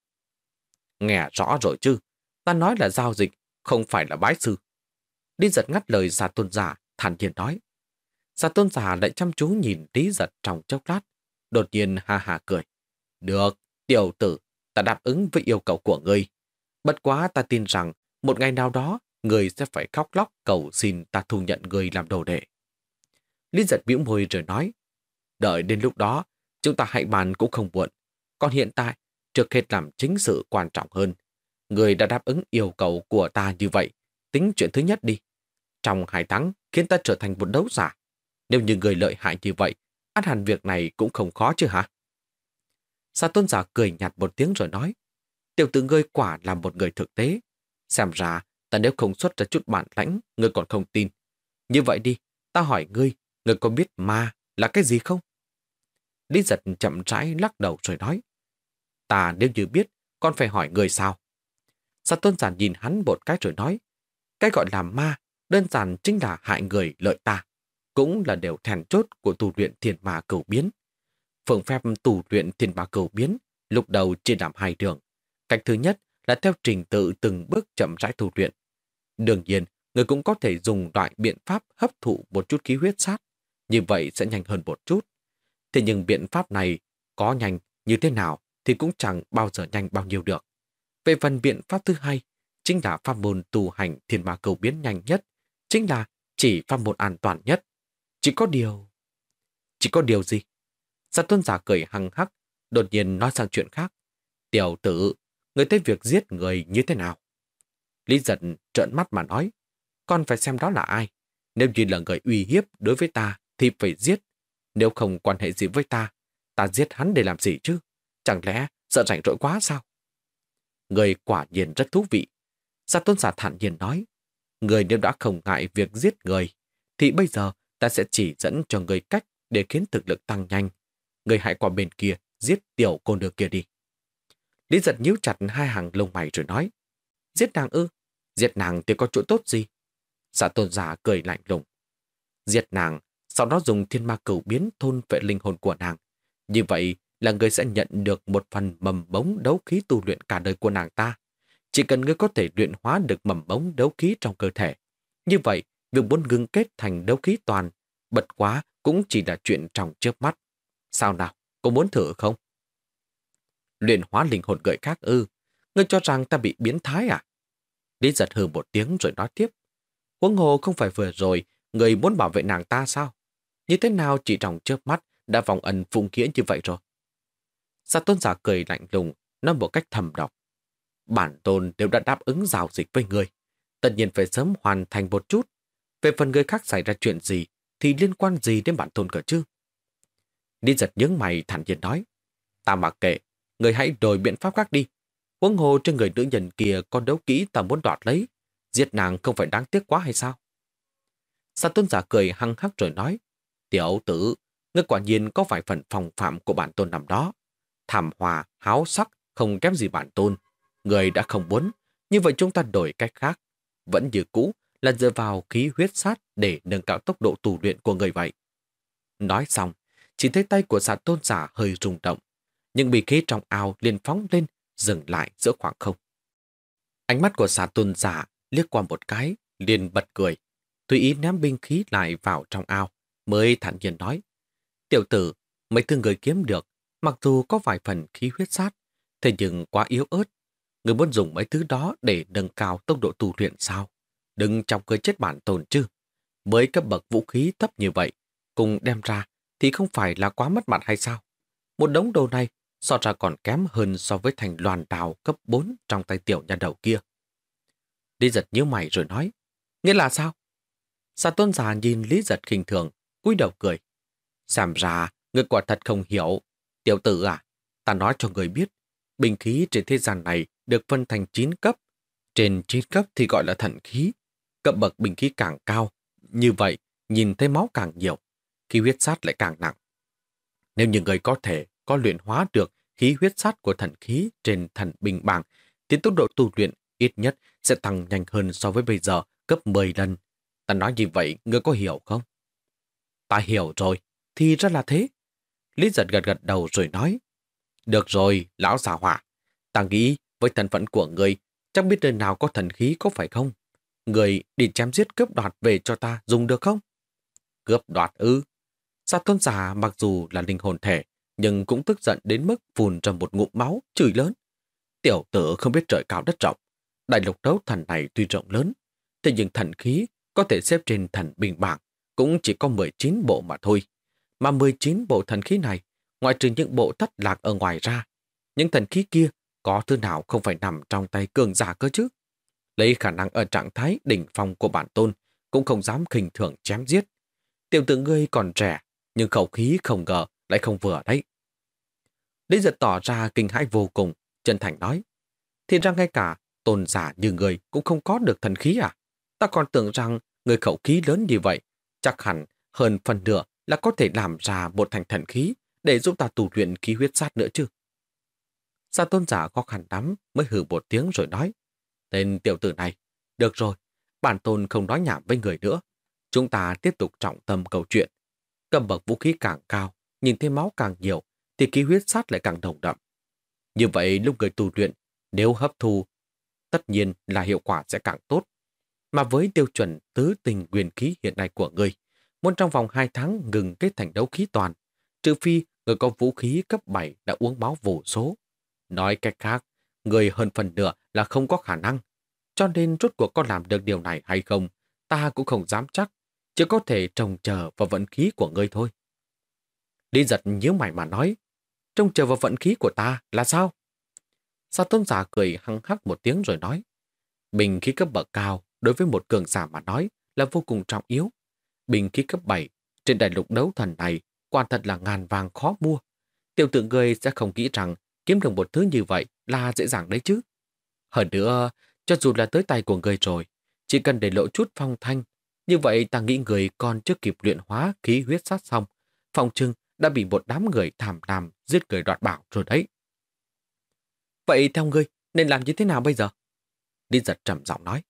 Nghe rõ rồi chứ, ta nói là giao dịch, không phải là bái sư. Lý giật ngắt lời giả tôn giả, thản nhiên nói. Giả tôn giả lại chăm chú nhìn lý giật trong chốc lát, đột nhiên ha ha cười. Được, tiểu tử, ta đáp ứng với yêu cầu của ngươi. Bất quá ta tin rằng một ngày nào đó người sẽ phải khóc lóc cầu xin ta thu nhận người làm đồ đệ. Lý giật bĩu môi rồi nói, đợi đến lúc đó, chúng ta hãy bàn cũng không muộn. Còn hiện tại, trước hết làm chính sự quan trọng hơn. Người đã đáp ứng yêu cầu của ta như vậy, tính chuyện thứ nhất đi. Trong hai tháng, khiến ta trở thành một đấu giả. Nếu như người lợi hại như vậy, ăn hẳn việc này cũng không khó chứ hả? Sa tôn giả cười nhạt một tiếng rồi nói, tiểu tử ngươi quả là một người thực tế. Xem ra, ta nếu không xuất ra chút bản lãnh, ngươi còn không tin. Như vậy đi, ta hỏi ngươi, ngươi có biết ma là cái gì không? Lý giật chậm rãi lắc đầu rồi nói, ta nếu như biết, con phải hỏi người sao? Sa tôn giả nhìn hắn một cái rồi nói, cái gọi là ma đơn giản chính là hại người lợi ta, cũng là điều thèn chốt của tu luyện thiên ma cầu biến. Phương phép tu luyện thiên ma cầu biến lúc đầu chia làm hai đường. Cách thứ nhất là theo trình tự từng bước chậm rãi tu luyện. Đương nhiên, người cũng có thể dùng loại biện pháp hấp thụ một chút khí huyết sát, như vậy sẽ nhanh hơn một chút. Thế nhưng biện pháp này có nhanh như thế nào thì cũng chẳng bao giờ nhanh bao nhiêu được. Về phần biện pháp thứ hai, chính là pháp môn tu hành thiên ma cầu biến nhanh nhất, chính là chỉ phạm một an toàn nhất. Chỉ có điều... Chỉ có điều gì? Sát tuân giả cười hăng hắc, đột nhiên nói sang chuyện khác. Tiểu tử, người thấy việc giết người như thế nào? Lý giận trợn mắt mà nói, con phải xem đó là ai. Nếu như là người uy hiếp đối với ta thì phải giết. Nếu không quan hệ gì với ta, ta giết hắn để làm gì chứ? Chẳng lẽ sợ rảnh rỗi quá sao? Người quả nhiên rất thú vị. Gia tôn giả thản nhiên nói, người nếu đã không ngại việc giết người, thì bây giờ ta sẽ chỉ dẫn cho người cách để khiến thực lực tăng nhanh. Người hãy qua bên kia, giết tiểu cô nương kia đi. Lý giật nhíu chặt hai hàng lông mày rồi nói, giết nàng ư, giết nàng thì có chỗ tốt gì? Giả tôn giả cười lạnh lùng. Giết nàng, sau đó dùng thiên ma cửu biến thôn vệ linh hồn của nàng. Như vậy là người sẽ nhận được một phần mầm bóng đấu khí tu luyện cả đời của nàng ta. Chỉ cần ngươi có thể luyện hóa được mầm bóng đấu khí trong cơ thể. Như vậy, việc muốn ngưng kết thành đấu khí toàn, bật quá cũng chỉ là chuyện trong chớp mắt. Sao nào, có muốn thử không? Luyện hóa linh hồn gợi khác ư, ngươi cho rằng ta bị biến thái à? Lý giật hừ một tiếng rồi nói tiếp. Huống hồ không phải vừa rồi, người muốn bảo vệ nàng ta sao? Như thế nào chỉ trong chớp mắt đã vòng ẩn phụng nghĩa như vậy rồi? Sa tôn giả cười lạnh lùng, nói một cách thầm độc. Bản tôn đều đã đáp ứng giao dịch với người. Tất nhiên phải sớm hoàn thành một chút. Về phần người khác xảy ra chuyện gì, thì liên quan gì đến bản tôn cỡ chứ? Đi giật nhướng mày thản nhiên nói. Ta mặc kệ, người hãy đổi biện pháp khác đi. Huống hồ trên người nữ nhân kia con đấu kỹ ta muốn đoạt lấy. Giết nàng không phải đáng tiếc quá hay sao? Sa tôn giả cười hăng hắc rồi nói. Tiểu tử, ngươi quả nhiên có vài phần phòng phạm của bản tôn nằm đó thảm hòa, háo sắc, không kém gì bản tôn. Người đã không muốn, như vậy chúng ta đổi cách khác. Vẫn như cũ là dựa vào khí huyết sát để nâng cao tốc độ tù luyện của người vậy. Nói xong, chỉ thấy tay của giả tôn giả hơi rung động, nhưng bị khí trong ao liền phóng lên, dừng lại giữa khoảng không. Ánh mắt của giả tôn giả liếc qua một cái, liền bật cười, tùy ý ném binh khí lại vào trong ao, mới thản nhiên nói. Tiểu tử, mấy thương người kiếm được mặc dù có vài phần khí huyết sát, thế nhưng quá yếu ớt. Người muốn dùng mấy thứ đó để nâng cao tốc độ tu luyện sao? Đừng trong cơ chết bản tồn chứ. Với cấp bậc vũ khí thấp như vậy, cùng đem ra thì không phải là quá mất mặt hay sao? Một đống đồ này so ra còn kém hơn so với thành loàn đào cấp 4 trong tay tiểu nhà đầu kia. Lý giật nhíu mày rồi nói, nghĩa là sao? Sa tôn già nhìn Lý giật khinh thường, cúi đầu cười. Xem ra, người quả thật không hiểu. Tiểu tử à, ta nói cho người biết, bình khí trên thế gian này được phân thành 9 cấp. Trên 9 cấp thì gọi là thận khí. Cấp bậc bình khí càng cao, như vậy nhìn thấy máu càng nhiều, khí huyết sát lại càng nặng. Nếu những người có thể có luyện hóa được khí huyết sát của thần khí trên thần bình bảng, thì tốc độ tu luyện ít nhất sẽ tăng nhanh hơn so với bây giờ gấp 10 lần. Ta nói như vậy, ngươi có hiểu không? Ta hiểu rồi, thì ra là thế. Lý giật gật gật đầu rồi nói. Được rồi, lão xà hỏa. Ta nghĩ với thân phận của người, chẳng biết nơi nào có thần khí có phải không? Người đi chém giết cướp đoạt về cho ta dùng được không? Cướp đoạt ư? Sa tôn giả mặc dù là linh hồn thể, nhưng cũng tức giận đến mức phun ra một ngụm máu, chửi lớn. Tiểu tử không biết trời cao đất rộng. Đại lục đấu thần này tuy rộng lớn, thế nhưng thần khí có thể xếp trên thần bình bảng cũng chỉ có 19 bộ mà thôi. Mà 19 bộ thần khí này, ngoại trừ những bộ thất lạc ở ngoài ra, những thần khí kia có thứ nào không phải nằm trong tay cường giả cơ chứ? Lấy khả năng ở trạng thái đỉnh phong của bản tôn, cũng không dám khinh thường chém giết. Tiểu tử ngươi còn trẻ, nhưng khẩu khí không ngờ lại không vừa đấy. Lý giật tỏ ra kinh hãi vô cùng, chân thành nói. Thì ra ngay cả tôn giả như người cũng không có được thần khí à? Ta còn tưởng rằng người khẩu khí lớn như vậy, chắc hẳn hơn phần nửa là có thể làm ra một thành thần khí để giúp ta tu luyện khí huyết sát nữa chứ. Sa tôn giả khó khăn lắm mới hừ một tiếng rồi nói. Tên tiểu tử này, được rồi, bản tôn không nói nhảm với người nữa. Chúng ta tiếp tục trọng tâm câu chuyện. Cầm bậc vũ khí càng cao, nhìn thấy máu càng nhiều, thì khí huyết sát lại càng đồng đậm. Như vậy lúc người tu luyện, nếu hấp thu, tất nhiên là hiệu quả sẽ càng tốt. Mà với tiêu chuẩn tứ tình quyền khí hiện nay của người, muốn trong vòng 2 tháng ngừng kết thành đấu khí toàn, trừ phi người có vũ khí cấp 7 đã uống máu vô số. Nói cách khác, người hơn phần nửa là không có khả năng. Cho nên rốt cuộc có làm được điều này hay không, ta cũng không dám chắc, chỉ có thể trông chờ vào vận khí của ngươi thôi. Lý giật nhíu mày mà nói, trông chờ vào vận khí của ta là sao? Sa tôn giả cười hăng hắc một tiếng rồi nói, bình khí cấp bậc cao đối với một cường giả mà nói là vô cùng trọng yếu. Bình khí cấp 7 trên đại lục đấu thần này quả thật là ngàn vàng khó mua. Tiểu tượng người sẽ không nghĩ rằng kiếm được một thứ như vậy là dễ dàng đấy chứ. Hơn nữa, cho dù là tới tay của người rồi, chỉ cần để lộ chút phong thanh, như vậy ta nghĩ người còn chưa kịp luyện hóa khí huyết sát xong, phòng trưng đã bị một đám người thảm làm giết người đoạt bảo rồi đấy. Vậy theo ngươi, nên làm như thế nào bây giờ? Đi giật trầm giọng nói.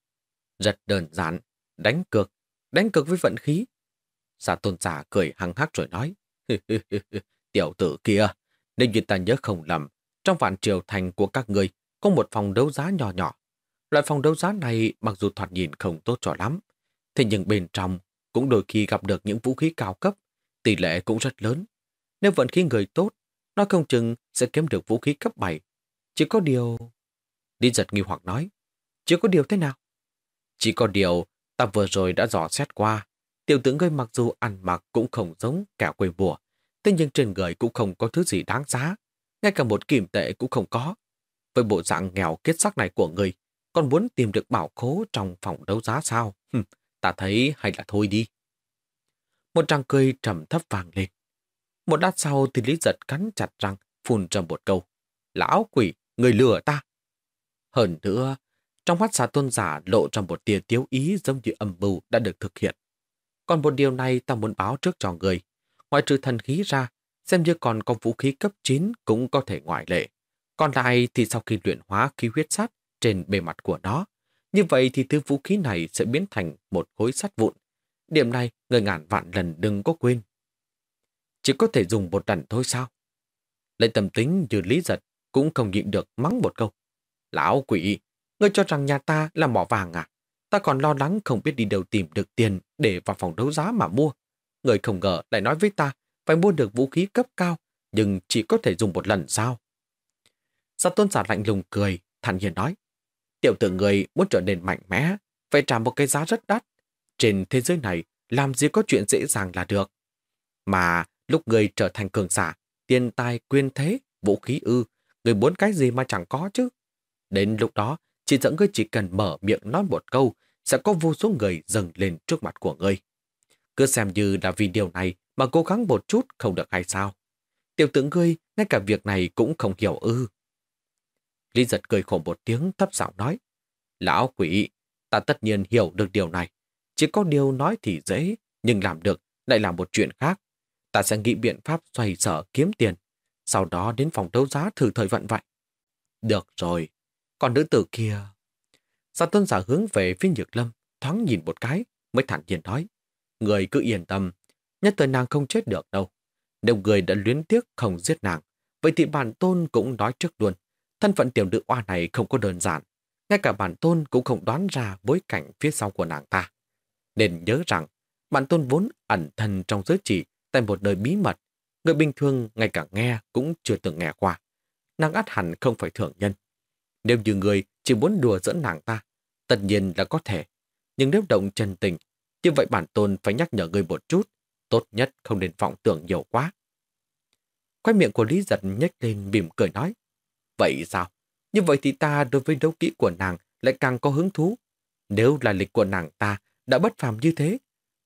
Rất đơn giản, đánh cược, đánh cược với vận khí. Giả tôn giả cười hăng hắc rồi nói. Tiểu tử kia, nếu như ta nhớ không lầm, trong vạn triều thành của các người có một phòng đấu giá nhỏ nhỏ. Loại phòng đấu giá này mặc dù thoạt nhìn không tốt cho lắm, thế nhưng bên trong cũng đôi khi gặp được những vũ khí cao cấp, tỷ lệ cũng rất lớn. Nếu vận khí người tốt, nó không chừng sẽ kiếm được vũ khí cấp 7. Chỉ có điều... Đi giật nghi hoặc nói, chỉ có điều thế nào? Chỉ có điều, ta vừa rồi đã dò xét qua. Tiểu tướng ngươi mặc dù ăn mặc cũng không giống kẻ quê mùa, thế nhưng trên người cũng không có thứ gì đáng giá. Ngay cả một kim tệ cũng không có. Với bộ dạng nghèo kết sắc này của người, còn muốn tìm được bảo khố trong phòng đấu giá sao? Hừm, ta thấy hay là thôi đi. Một tràng cười trầm thấp vàng lên. Một lát sau thì Lý Giật cắn chặt răng, phun trầm một câu. Lão quỷ, người lừa ta. Hơn nữa, trong mắt xà tôn giả lộ ra một tia tiếu ý giống như âm mưu đã được thực hiện. Còn một điều này ta muốn báo trước cho người. Ngoại trừ thần khí ra, xem như còn có vũ khí cấp 9 cũng có thể ngoại lệ. Còn lại thì sau khi luyện hóa khí huyết sắt trên bề mặt của nó, như vậy thì thứ vũ khí này sẽ biến thành một khối sắt vụn. Điểm này người ngàn vạn lần đừng có quên. Chỉ có thể dùng một lần thôi sao? Lấy tầm tính như lý giật cũng không nhịn được mắng một câu. Lão quỷ, Ngươi cho rằng nhà ta là mỏ vàng à? Ta còn lo lắng không biết đi đâu tìm được tiền để vào phòng đấu giá mà mua. Người không ngờ lại nói với ta phải mua được vũ khí cấp cao nhưng chỉ có thể dùng một lần sao? Sa tôn giả lạnh lùng cười, thản nhiên nói. Tiểu tử người muốn trở nên mạnh mẽ, phải trả một cái giá rất đắt. Trên thế giới này, làm gì có chuyện dễ dàng là được. Mà lúc người trở thành cường giả, tiền tài, quyền thế, vũ khí ư, người muốn cái gì mà chẳng có chứ. Đến lúc đó, chỉ dẫn ngươi chỉ cần mở miệng nói một câu, sẽ có vô số người dâng lên trước mặt của ngươi. Cứ xem như là vì điều này mà cố gắng một chút không được hay sao. Tiểu tưởng ngươi, ngay cả việc này cũng không hiểu ư. Lý giật cười khổ một tiếng thấp giọng nói. Lão quỷ, ta tất nhiên hiểu được điều này. Chỉ có điều nói thì dễ, nhưng làm được lại là một chuyện khác. Ta sẽ nghĩ biện pháp xoay sở kiếm tiền. Sau đó đến phòng đấu giá thử thời vận vậy. Được rồi, còn nữ tử kia... Sa tôn giả hướng về phía Nhược Lâm, thoáng nhìn một cái, mới thản nhiên nói. Người cứ yên tâm, nhất thời nàng không chết được đâu. Nếu người đã luyến tiếc không giết nàng, vậy thì bản tôn cũng nói trước luôn. Thân phận tiểu nữ oa này không có đơn giản. Ngay cả bản tôn cũng không đoán ra bối cảnh phía sau của nàng ta. Nên nhớ rằng, bản tôn vốn ẩn thân trong giới chỉ tại một nơi bí mật. Người bình thường ngay cả nghe cũng chưa từng nghe qua. Nàng át hẳn không phải thường nhân. Nếu như người chỉ muốn đùa dẫn nàng ta, tất nhiên là có thể. Nhưng nếu động chân tình, như vậy bản tôn phải nhắc nhở người một chút, tốt nhất không nên vọng tưởng nhiều quá. Quay miệng của Lý Giật nhếch lên mỉm cười nói, vậy sao? Như vậy thì ta đối với đấu kỹ của nàng lại càng có hứng thú. Nếu là lịch của nàng ta đã bất phàm như thế,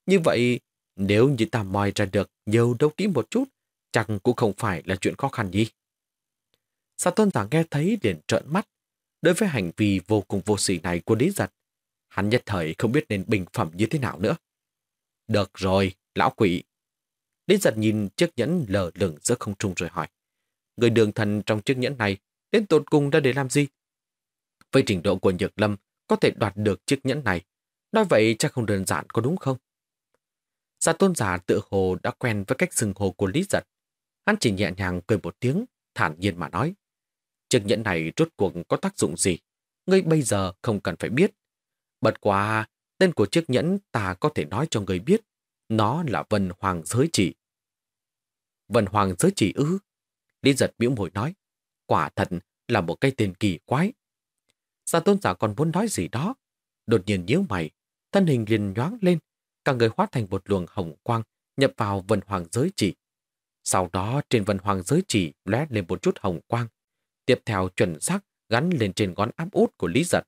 như vậy nếu như ta moi ra được nhiều đấu kỹ một chút, chẳng cũng không phải là chuyện khó khăn gì. Sa tôn giả nghe thấy liền trợn mắt. Đối với hành vi vô cùng vô sỉ này của Lý Giật, hắn nhất thời không biết nên bình phẩm như thế nào nữa. Được rồi, lão quỷ. Lý Giật nhìn chiếc nhẫn lờ lửng giữa không trung rồi hỏi. Người đường thần trong chiếc nhẫn này đến tột cùng đã để làm gì? Với trình độ của Nhược Lâm có thể đoạt được chiếc nhẫn này. Nói vậy chắc không đơn giản có đúng không? Giả tôn giả tự hồ đã quen với cách xưng hồ của Lý Giật. Hắn chỉ nhẹ nhàng cười một tiếng, thản nhiên mà nói. Chiếc nhẫn này rốt cuộc có tác dụng gì? Ngươi bây giờ không cần phải biết. Bật quá, tên của chiếc nhẫn ta có thể nói cho người biết. Nó là Vân Hoàng Giới Chỉ. Vân Hoàng Giới Chỉ ư? Lý giật biểu môi nói. Quả thật là một cái tên kỳ quái. Gia tôn giả còn muốn nói gì đó. Đột nhiên nhíu mày, thân hình liền nhoáng lên, cả người hóa thành một luồng hồng quang nhập vào Vân Hoàng Giới Chỉ. Sau đó trên Vân Hoàng Giới Chỉ lóe lên một chút hồng quang, tiếp theo chuẩn xác gắn lên trên ngón áp út của Lý Giật.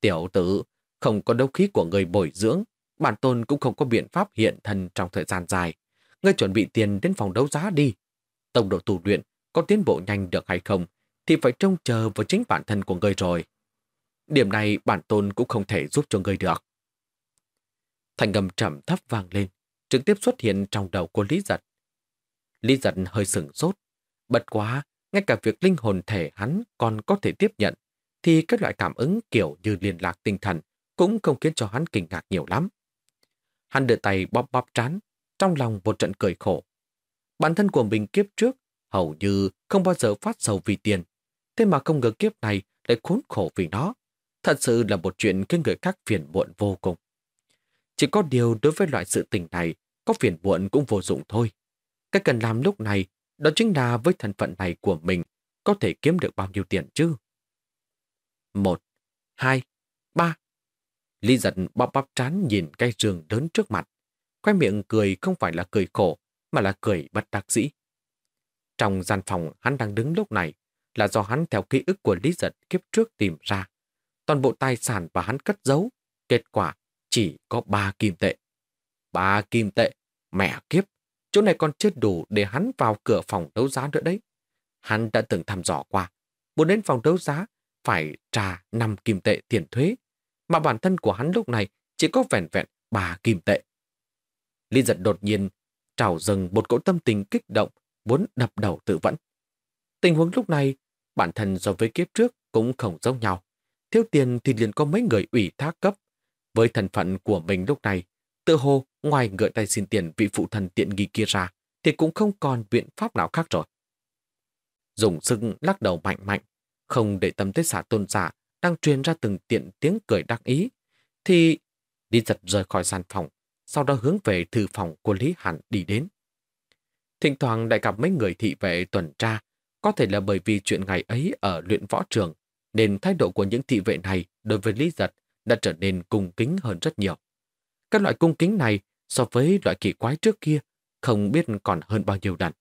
Tiểu tử, không có đấu khí của người bồi dưỡng, bản tôn cũng không có biện pháp hiện thân trong thời gian dài. Ngươi chuẩn bị tiền đến phòng đấu giá đi. Tông độ tu luyện có tiến bộ nhanh được hay không thì phải trông chờ vào chính bản thân của ngươi rồi. Điểm này bản tôn cũng không thể giúp cho ngươi được. Thành ngầm trầm thấp vang lên, trực tiếp xuất hiện trong đầu của Lý Giật. Lý Giật hơi sửng sốt. Bật quá, ngay cả việc linh hồn thể hắn còn có thể tiếp nhận, thì các loại cảm ứng kiểu như liên lạc tinh thần cũng không khiến cho hắn kinh ngạc nhiều lắm. Hắn đưa tay bóp bóp trán, trong lòng một trận cười khổ. Bản thân của mình kiếp trước hầu như không bao giờ phát sầu vì tiền, thế mà không ngờ kiếp này lại khốn khổ vì nó. Thật sự là một chuyện khiến người khác phiền muộn vô cùng. Chỉ có điều đối với loại sự tình này, có phiền muộn cũng vô dụng thôi. Cái cần làm lúc này đó chính là với thân phận này của mình có thể kiếm được bao nhiêu tiền chứ? Một, hai, ba. Lý giật bóp bóp trán nhìn cái giường lớn trước mặt. Khoe miệng cười không phải là cười khổ, mà là cười bất đắc dĩ. Trong gian phòng hắn đang đứng lúc này là do hắn theo ký ức của Lý giật kiếp trước tìm ra. Toàn bộ tài sản và hắn cất giấu. Kết quả chỉ có ba kim tệ. Ba kim tệ, mẹ kiếp, chỗ này còn chưa đủ để hắn vào cửa phòng đấu giá nữa đấy. Hắn đã từng thăm dò qua, muốn đến phòng đấu giá phải trả 5 kim tệ tiền thuế, mà bản thân của hắn lúc này chỉ có vẹn vẹn bà kim tệ. Lý giật đột nhiên trào dừng một cỗ tâm tình kích động, muốn đập đầu tự vẫn. Tình huống lúc này, bản thân so với kiếp trước cũng không giống nhau. Thiếu tiền thì liền có mấy người ủy thác cấp. Với thân phận của mình lúc này, tự hồ ngoài ngựa tay xin tiền vị phụ thần tiện nghi kia ra, thì cũng không còn biện pháp nào khác rồi. Dùng sưng lắc đầu mạnh mạnh, không để tâm tới xả tôn giả đang truyền ra từng tiện tiếng cười đắc ý, thì đi giật rời khỏi gian phòng, sau đó hướng về thư phòng của Lý Hàn đi đến. Thỉnh thoảng lại gặp mấy người thị vệ tuần tra, có thể là bởi vì chuyện ngày ấy ở luyện võ trường, nên thái độ của những thị vệ này đối với Lý Giật đã trở nên cung kính hơn rất nhiều. Các loại cung kính này so với loại kỳ quái trước kia không biết còn hơn bao nhiêu đặn.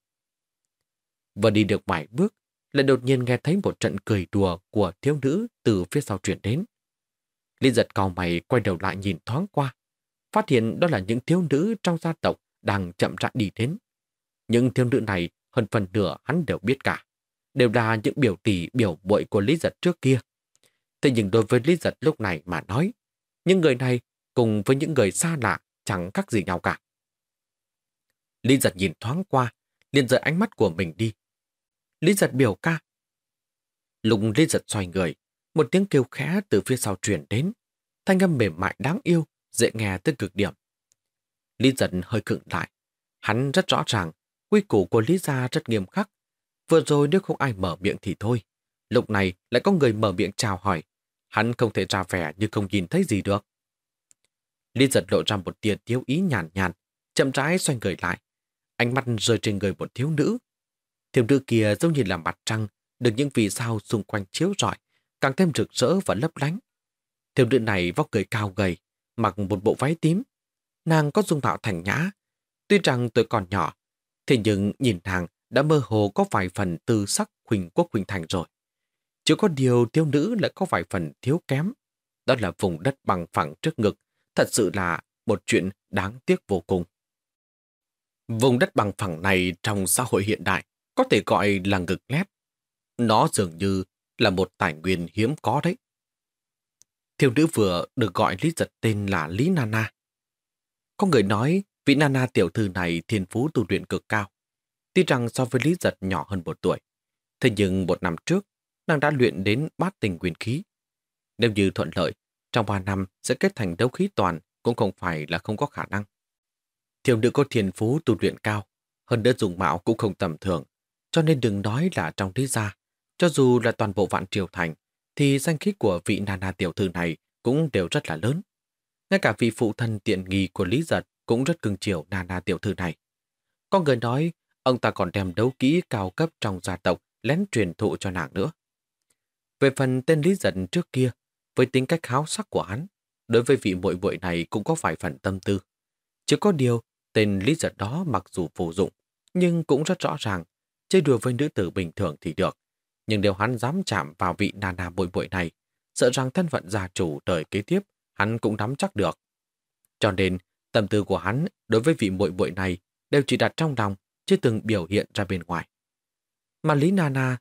Vừa đi được vài bước, lại đột nhiên nghe thấy một trận cười đùa của thiếu nữ từ phía sau truyền đến. Lý giật cao mày quay đầu lại nhìn thoáng qua, phát hiện đó là những thiếu nữ trong gia tộc đang chậm rãi đi đến. Những thiếu nữ này hơn phần nửa hắn đều biết cả, đều là những biểu tỷ biểu bội của Lý giật trước kia. Thế nhưng đối với Lý giật lúc này mà nói, những người này cùng với những người xa lạ chẳng khác gì nhau cả. Lý giật nhìn thoáng qua, liền rời ánh mắt của mình đi. Lý giật biểu ca. Lúc Lý giật xoay người, một tiếng kêu khẽ từ phía sau truyền đến, thanh âm mềm mại đáng yêu, dễ nghe tới cực điểm. Lý giật hơi khựng lại. Hắn rất rõ ràng, quy củ của Lý gia rất nghiêm khắc. Vừa rồi nếu không ai mở miệng thì thôi. Lúc này lại có người mở miệng chào hỏi. Hắn không thể ra vẻ như không nhìn thấy gì được. Lý giật lộ ra một tia thiếu ý nhàn nhàn, nhàn, chậm rãi xoay người lại. Ánh mắt rơi trên người một thiếu nữ. Thiếu nữ kia giống như là mặt trăng, được những vì sao xung quanh chiếu rọi, càng thêm rực rỡ và lấp lánh. Thiếu nữ này vóc người cao gầy, mặc một bộ váy tím. Nàng có dung mạo thành nhã. Tuy rằng tuổi còn nhỏ, thế nhưng nhìn nàng đã mơ hồ có vài phần tư sắc huỳnh quốc huỳnh thành rồi. Chỉ có điều thiếu nữ lại có vài phần thiếu kém. Đó là vùng đất bằng phẳng trước ngực, thật sự là một chuyện đáng tiếc vô cùng. Vùng đất bằng phẳng này trong xã hội hiện đại có thể gọi là ngực lép. Nó dường như là một tài nguyên hiếm có đấy. Thiếu nữ vừa được gọi Lý Giật tên là Lý Nana. Có người nói vị Nana tiểu thư này thiên phú tu luyện cực cao. Tuy rằng so với Lý Giật nhỏ hơn một tuổi, thế nhưng một năm trước, nàng đã luyện đến bát tình quyền khí. Nếu như thuận lợi, trong ba năm sẽ kết thành đấu khí toàn cũng không phải là không có khả năng. Thiếu nữ có thiên phú tu luyện cao, hơn nữa dùng mạo cũng không tầm thường, cho nên đừng nói là trong thế gia, cho dù là toàn bộ vạn triều thành, thì danh khí của vị Nana tiểu thư này cũng đều rất là lớn. Ngay cả vị phụ thân tiện nghi của Lý Giật cũng rất cưng chiều Nana tiểu thư này. Có người nói, ông ta còn đem đấu kỹ cao cấp trong gia tộc lén truyền thụ cho nàng nữa. Về phần tên Lý Giật trước kia, với tính cách háo sắc của hắn, đối với vị muội muội này cũng có vài phần tâm tư. Chỉ có điều, tên Lý Giật đó mặc dù phù dụng, nhưng cũng rất rõ ràng, chơi đùa với nữ tử bình thường thì được, nhưng nếu hắn dám chạm vào vị Nana bội bội này, sợ rằng thân phận gia chủ đời kế tiếp hắn cũng nắm chắc được. Cho nên, tâm tư của hắn đối với vị muội muội này đều chỉ đặt trong lòng, chưa từng biểu hiện ra bên ngoài. Mà Lý Nana,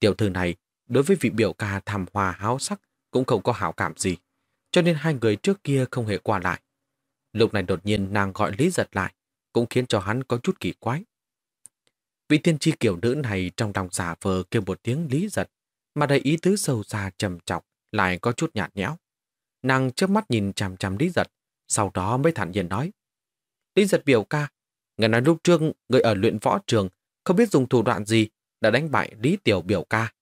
tiểu thư này, đối với vị biểu ca thàm hòa háo sắc cũng không có hảo cảm gì, cho nên hai người trước kia không hề qua lại. Lúc này đột nhiên nàng gọi Lý giật lại, cũng khiến cho hắn có chút kỳ quái. Vị tiên tri kiểu nữ này trong lòng giả vờ kêu một tiếng lý giật, mà đầy ý tứ sâu xa trầm trọng, lại có chút nhạt nhẽo. Nàng trước mắt nhìn chằm chằm lý giật, sau đó mới thản nhiên nói. Lý giật biểu ca, ngày nói lúc trước người ở luyện võ trường không biết dùng thủ đoạn gì đã đánh bại Lý Tiểu biểu ca.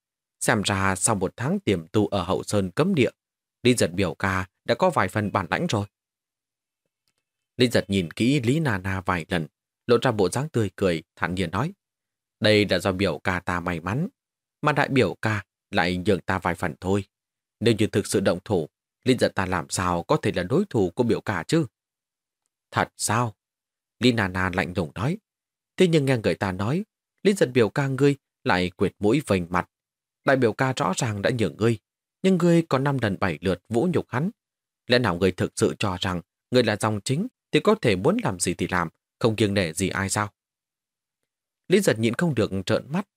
Xem ra sau một tháng tiềm tu ở hậu sơn cấm địa, Lý giật biểu ca đã có vài phần bản lãnh rồi. Lý giật nhìn kỹ Lý Nana vài lần, lộ ra bộ dáng tươi cười, thản nhiên nói. Đây là do biểu ca ta may mắn, mà đại biểu ca lại nhường ta vài phần thôi. Nếu như thực sự động thủ, Linh giật ta làm sao có thể là đối thủ của biểu ca chứ? Thật sao? Linh Nana lạnh lùng nói. Thế nhưng nghe người ta nói, Linh giật biểu ca ngươi lại quyệt mũi vành mặt. Đại biểu ca rõ ràng đã nhường ngươi, nhưng ngươi có năm lần bảy lượt vũ nhục hắn. Lẽ nào ngươi thực sự cho rằng ngươi là dòng chính thì có thể muốn làm gì thì làm, không kiêng nể gì ai sao? Lý giật nhịn không được trợn mắt.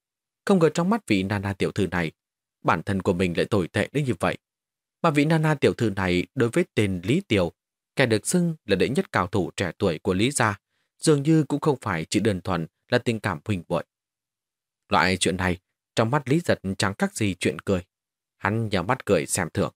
Không ngờ trong mắt vị Nana tiểu thư này, bản thân của mình lại tồi tệ đến như vậy. Mà vị Nana tiểu thư này đối với tên Lý Tiểu, kẻ được xưng là đệ nhất cao thủ trẻ tuổi của Lý Gia, dường như cũng không phải chỉ đơn thuần là tình cảm huỳnh muội. Loại chuyện này, trong mắt Lý Giật chẳng khác gì chuyện cười. Hắn nhào mắt cười xem thường.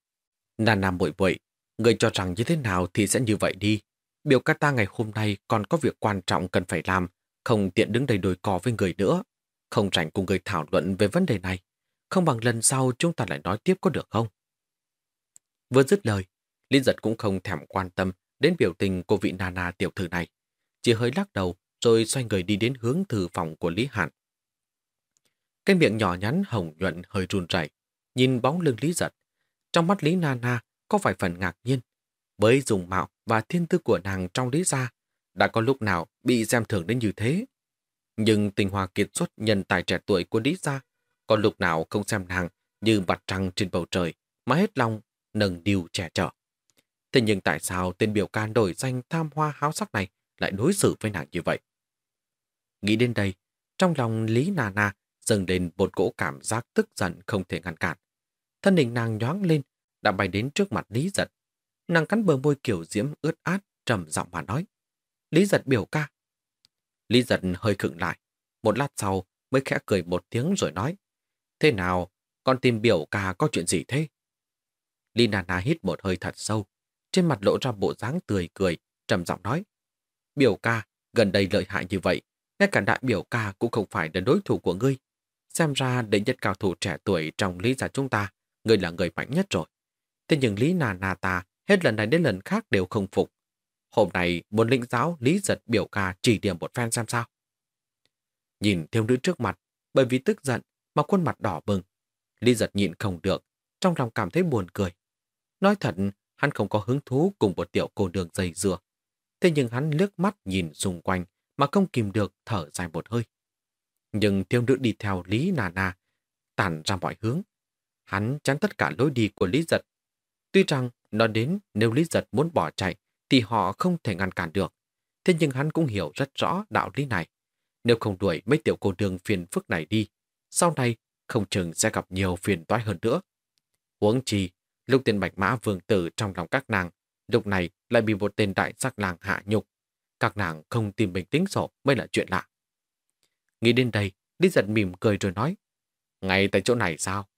Nana bội bội, người cho rằng như thế nào thì sẽ như vậy đi. Biểu ca ta ngày hôm nay còn có việc quan trọng cần phải làm, không tiện đứng đầy đồi cỏ với người nữa. Không rảnh cùng người thảo luận về vấn đề này. Không bằng lần sau chúng ta lại nói tiếp có được không? Vừa dứt lời, Lý Giật cũng không thèm quan tâm đến biểu tình của vị Nana tiểu thư này. Chỉ hơi lắc đầu rồi xoay người đi đến hướng thư phòng của Lý Hàn. Cái miệng nhỏ nhắn hồng nhuận hơi run rẩy, nhìn bóng lưng Lý Giật. Trong mắt Lý Nana có vài phần ngạc nhiên, với dùng mạo và thiên tư của nàng trong Lý gia, đã có lúc nào bị xem thường đến như thế. Nhưng tình hòa kiệt xuất nhân tài trẻ tuổi của Lý gia, có lúc nào không xem nàng như mặt trăng trên bầu trời, mà hết lòng nâng điều trẻ trở. Thế nhưng tại sao tên biểu ca đổi danh tham hoa háo sắc này lại đối xử với nàng như vậy? Nghĩ đến đây, trong lòng Lý Nà Nà dâng lên một cỗ cảm giác tức giận không thể ngăn cản. Thân hình nàng nhoáng lên, đã bay đến trước mặt Lý Giật. Nàng cắn bờ môi kiểu diễm ướt át, trầm giọng mà nói. Lý Giật biểu ca. Lý Giật hơi khựng lại. Một lát sau mới khẽ cười một tiếng rồi nói. Thế nào, con tìm biểu ca có chuyện gì thế? Lý Nà Nà hít một hơi thật sâu, trên mặt lộ ra bộ dáng tươi cười, trầm giọng nói. Biểu ca, gần đây lợi hại như vậy, ngay cả đại biểu ca cũng không phải là đối thủ của ngươi. Xem ra đệ nhất cao thủ trẻ tuổi trong lý giả chúng ta, ngươi là người mạnh nhất rồi. Thế nhưng Lý Nà Nà ta hết lần này đến lần khác đều không phục. Hôm nay muốn lĩnh giáo Lý giật biểu ca chỉ điểm một phen xem sao. Nhìn thiếu nữ trước mặt, bởi vì tức giận mà khuôn mặt đỏ bừng. Lý giật nhịn không được, trong lòng cảm thấy buồn cười. Nói thật, hắn không có hứng thú cùng một tiểu cô đường dây dừa. Thế nhưng hắn liếc mắt nhìn xung quanh mà không kìm được thở dài một hơi. Nhưng thiếu nữ đi theo Lý Nà Nà, tản ra mọi hướng. Hắn chắn tất cả lối đi của Lý Giật. Tuy rằng nó đến nếu Lý Giật muốn bỏ chạy thì họ không thể ngăn cản được. Thế nhưng hắn cũng hiểu rất rõ đạo lý này. Nếu không đuổi mấy tiểu cô đường phiền phức này đi, sau này không chừng sẽ gặp nhiều phiền toái hơn nữa. Huống chi, lúc tên bạch mã vương tử trong lòng các nàng, lúc này lại bị một tên đại sắc làng hạ nhục. Các nàng không tìm bình tĩnh sổ mới là chuyện lạ. Nghĩ đến đây, Lý giật mỉm cười rồi nói, ngay tại chỗ này sao?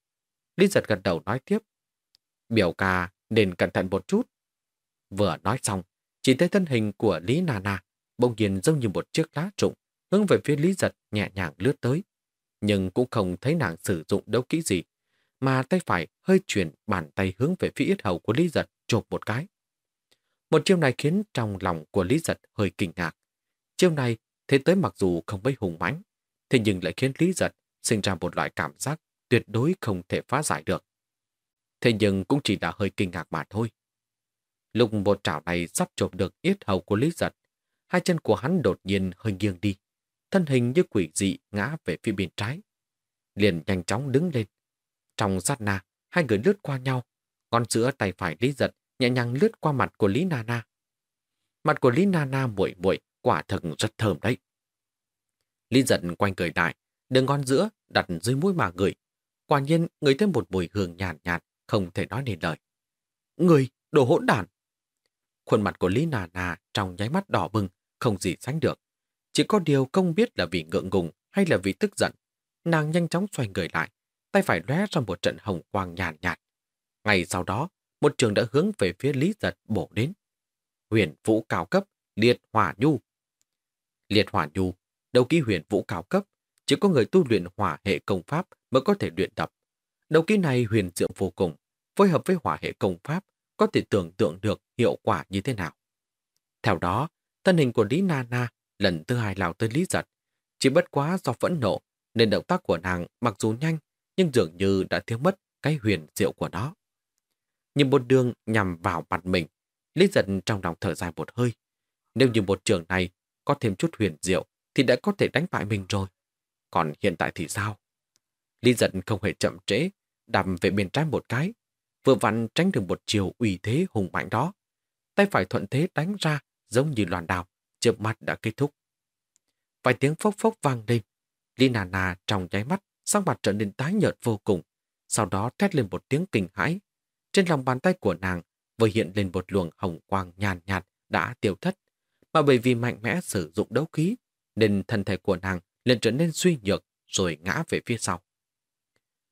Lý giật gật đầu nói tiếp, biểu ca nên cẩn thận một chút. Vừa nói xong, chỉ thấy thân hình của Lý Nana bỗng nhiên giống như một chiếc lá trụng hướng về phía Lý giật nhẹ nhàng lướt tới. Nhưng cũng không thấy nàng sử dụng đấu kỹ gì, mà tay phải hơi chuyển bàn tay hướng về phía ít hầu của Lý giật chộp một cái. Một chiêu này khiến trong lòng của Lý giật hơi kinh ngạc. Chiêu này thế tới mặc dù không mấy hùng mãnh, thế nhưng lại khiến Lý giật sinh ra một loại cảm giác tuyệt đối không thể phá giải được. Thế nhưng cũng chỉ là hơi kinh ngạc mà thôi. Lúc một trảo này sắp chộp được yết hầu của Lý giật, hai chân của hắn đột nhiên hơi nghiêng đi, thân hình như quỷ dị ngã về phía bên trái. Liền nhanh chóng đứng lên. Trong sát na, hai người lướt qua nhau, con giữa tay phải Lý giật nhẹ nhàng lướt qua mặt của Lý Nana. Mặt của Lý Nana muội muội quả thật rất thơm đấy. Lý giật quanh cười đại, đường ngon giữa đặt dưới mũi mà ngửi. Quả nhiên ngửi thêm một mùi hương nhàn nhạt, nhạt, không thể nói nên lời. Người, đồ hỗn đản! Khuôn mặt của Lý Nà Nà trong nháy mắt đỏ bừng, không gì sánh được. Chỉ có điều không biết là vì ngượng ngùng hay là vì tức giận. Nàng nhanh chóng xoay người lại, tay phải lóe ra một trận hồng quang nhàn nhạt, nhạt. Ngay sau đó, một trường đã hướng về phía Lý Giật bổ đến. Huyền vũ cao cấp, liệt hỏa nhu. Liệt hỏa nhu, đầu ký huyền vũ cao cấp, chỉ có người tu luyện hỏa hệ công pháp mới có thể luyện tập. Đầu ký này huyền diệu vô cùng, phối hợp với hỏa hệ công pháp, có thể tưởng tượng được hiệu quả như thế nào. Theo đó, thân hình của Lý Nana lần thứ hai lao tới Lý Giật. Chỉ bất quá do phẫn nộ, nên động tác của nàng mặc dù nhanh, nhưng dường như đã thiếu mất cái huyền diệu của nó. Nhìn một đường nhằm vào mặt mình, Lý Giật trong lòng thở dài một hơi. Nếu như một trường này có thêm chút huyền diệu, thì đã có thể đánh bại mình rồi. Còn hiện tại thì sao? Lý Giật không hề chậm trễ, đầm về bên trái một cái, vừa vặn tránh được một chiều uy thế hùng mạnh đó. Tay phải thuận thế đánh ra giống như loàn đào, chớp mắt đã kết thúc. Vài tiếng phốc phốc vang lên, Lina Na trong nháy mắt, sắc mặt trở nên tái nhợt vô cùng, sau đó thét lên một tiếng kinh hãi. Trên lòng bàn tay của nàng vừa hiện lên một luồng hồng quang nhàn nhạt, nhạt đã tiêu thất, mà bởi vì mạnh mẽ sử dụng đấu khí, nên thân thể của nàng liền trở nên suy nhược rồi ngã về phía sau.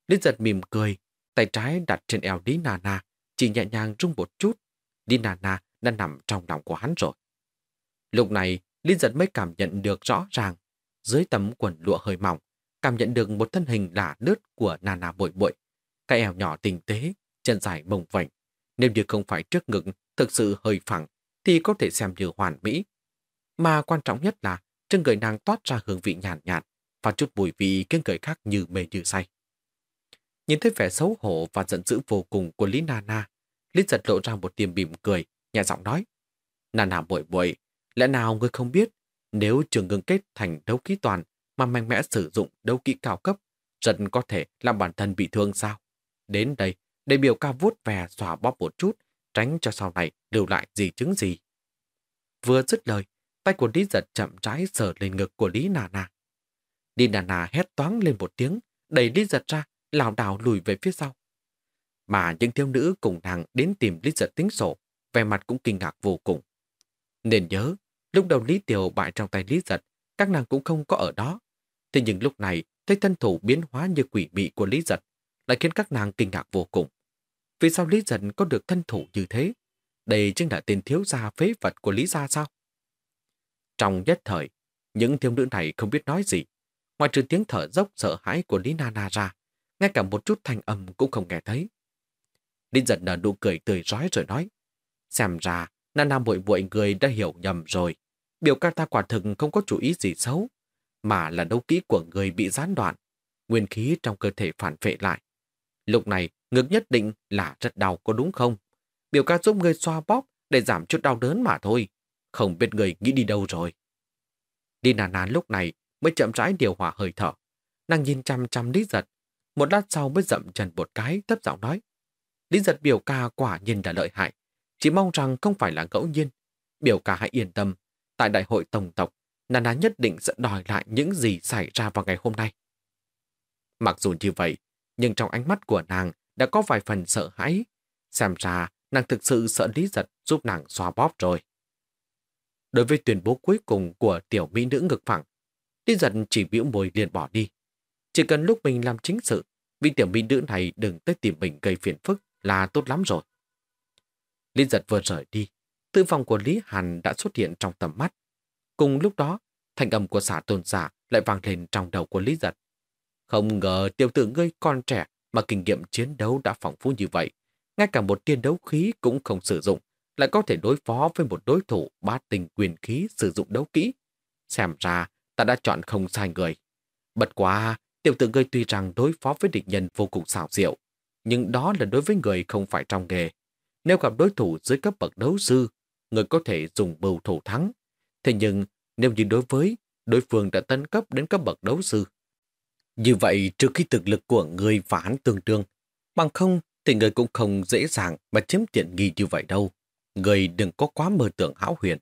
Lý giật mỉm cười, tay trái đặt trên eo Lý Nana, chỉ nhẹ nhàng rung một chút. Lý Nana đã nằm trong lòng của hắn rồi. Lúc này, Lý giật mới cảm nhận được rõ ràng, dưới tấm quần lụa hơi mỏng, cảm nhận được một thân hình lạ lướt của Nana bội bội. Cái eo nhỏ tinh tế, chân dài mông vảnh. Nếu như không phải trước ngực thực sự hơi phẳng, thì có thể xem như hoàn mỹ. Mà quan trọng nhất là trên người nàng toát ra hương vị nhàn nhạt, nhạt và chút mùi vị khiến người khác như mê như say. Nhìn thấy vẻ xấu hổ và giận dữ vô cùng của Lý Nana, Lý giật lộ ra một tiềm bìm cười, nhẹ giọng nói. Nana bội bội, lẽ nào ngươi không biết, nếu trường ngưng kết thành đấu kỹ toàn mà mạnh mẽ sử dụng đấu kỹ cao cấp, rất có thể làm bản thân bị thương sao? Đến đây, để biểu ca vuốt về xòa bóp một chút, tránh cho sau này lưu lại gì chứng gì. Vừa dứt lời, tay của Lý giật chậm rãi sờ lên ngực của Lý Nà Nà. Lý Nà Nà hét toáng lên một tiếng, đẩy Lý giật ra, lảo đảo lùi về phía sau. Mà những thiếu nữ cùng nàng đến tìm Lý giật tính sổ, vẻ mặt cũng kinh ngạc vô cùng. Nên nhớ, lúc đầu Lý Tiểu bại trong tay Lý giật, các nàng cũng không có ở đó. Thế nhưng lúc này, thấy thân thủ biến hóa như quỷ mị của Lý giật, lại khiến các nàng kinh ngạc vô cùng. Vì sao Lý giật có được thân thủ như thế? Đây chính là tên thiếu gia phế vật của Lý gia sao? Trong nhất thời, những thiếu nữ này không biết nói gì. Ngoài trừ tiếng thở dốc sợ hãi của Lý Nana ra, ngay cả một chút thanh âm cũng không nghe thấy. Linh giật nở nụ cười tươi rói rồi nói, xem ra Nana bội bội người đã hiểu nhầm rồi. Biểu ca ta quả thực không có chủ ý gì xấu, mà là đấu kỹ của người bị gián đoạn. Nguyên khí trong cơ thể phản vệ lại. Lúc này, ngực nhất định là rất đau có đúng không? Biểu ca giúp người xoa bóp để giảm chút đau đớn mà thôi. Không biết người nghĩ đi đâu rồi. Đi nà nà lúc này mới chậm rãi điều hòa hơi thở. Nàng nhìn chăm chăm Lý Giật. Một lát sau mới dậm chân một cái thấp giọng nói. Lý Giật biểu ca quả nhiên là lợi hại. Chỉ mong rằng không phải là ngẫu nhiên. Biểu ca hãy yên tâm. Tại đại hội tổng tộc, Nana nhất định sẽ đòi lại những gì xảy ra vào ngày hôm nay. Mặc dù như vậy, nhưng trong ánh mắt của nàng đã có vài phần sợ hãi. Xem ra, nàng thực sự sợ Lý Giật giúp nàng xoa bóp rồi. Đối với tuyên bố cuối cùng của tiểu mỹ nữ ngực phẳng, Lý Giật chỉ biểu môi liền bỏ đi. Chỉ cần lúc mình làm chính sự, vị tiểu mỹ nữ này đừng tới tìm mình gây phiền phức là tốt lắm rồi. Lý Giật vừa rời đi, tư phòng của Lý Hàn đã xuất hiện trong tầm mắt. Cùng lúc đó, thanh âm của xã tôn giả lại vang lên trong đầu của Lý Giật. Không ngờ tiểu tử ngươi con trẻ mà kinh nghiệm chiến đấu đã phong phú như vậy. Ngay cả một tiên đấu khí cũng không sử dụng, lại có thể đối phó với một đối thủ bát tình quyền khí sử dụng đấu kỹ. Xem ra, ta đã chọn không sai người. Bật quá, tiểu tử ngươi tuy rằng đối phó với địch nhân vô cùng xảo diệu, nhưng đó là đối với người không phải trong nghề. Nếu gặp đối thủ dưới cấp bậc đấu sư, người có thể dùng bầu thủ thắng. Thế nhưng, nếu như đối với đối phương đã tấn cấp đến cấp bậc đấu sư, như vậy trước khi thực lực của người và hắn tương đương, bằng không thì người cũng không dễ dàng mà chiếm tiện nghi như vậy đâu. Người đừng có quá mơ tưởng hão huyền.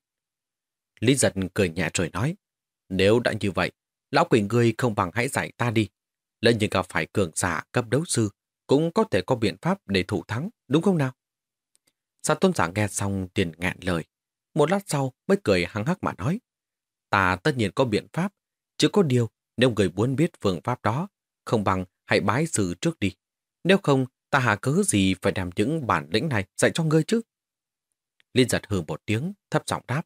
Lý giật cười nhẹ rồi nói, nếu đã như vậy, lão quỷ ngươi không bằng hãy giải ta đi. Lỡ như gặp phải cường giả cấp đấu sư, cũng có thể có biện pháp để thủ thắng, đúng không nào? Sát tôn giả nghe xong tiền ngạn lời. Một lát sau mới cười hăng hắc mà nói. Ta tất nhiên có biện pháp, chứ có điều nếu người muốn biết phương pháp đó, không bằng hãy bái sư trước đi. Nếu không, ta hạ cớ gì phải đem những bản lĩnh này dạy cho ngươi chứ? Liên giật hừ một tiếng, thấp giọng đáp.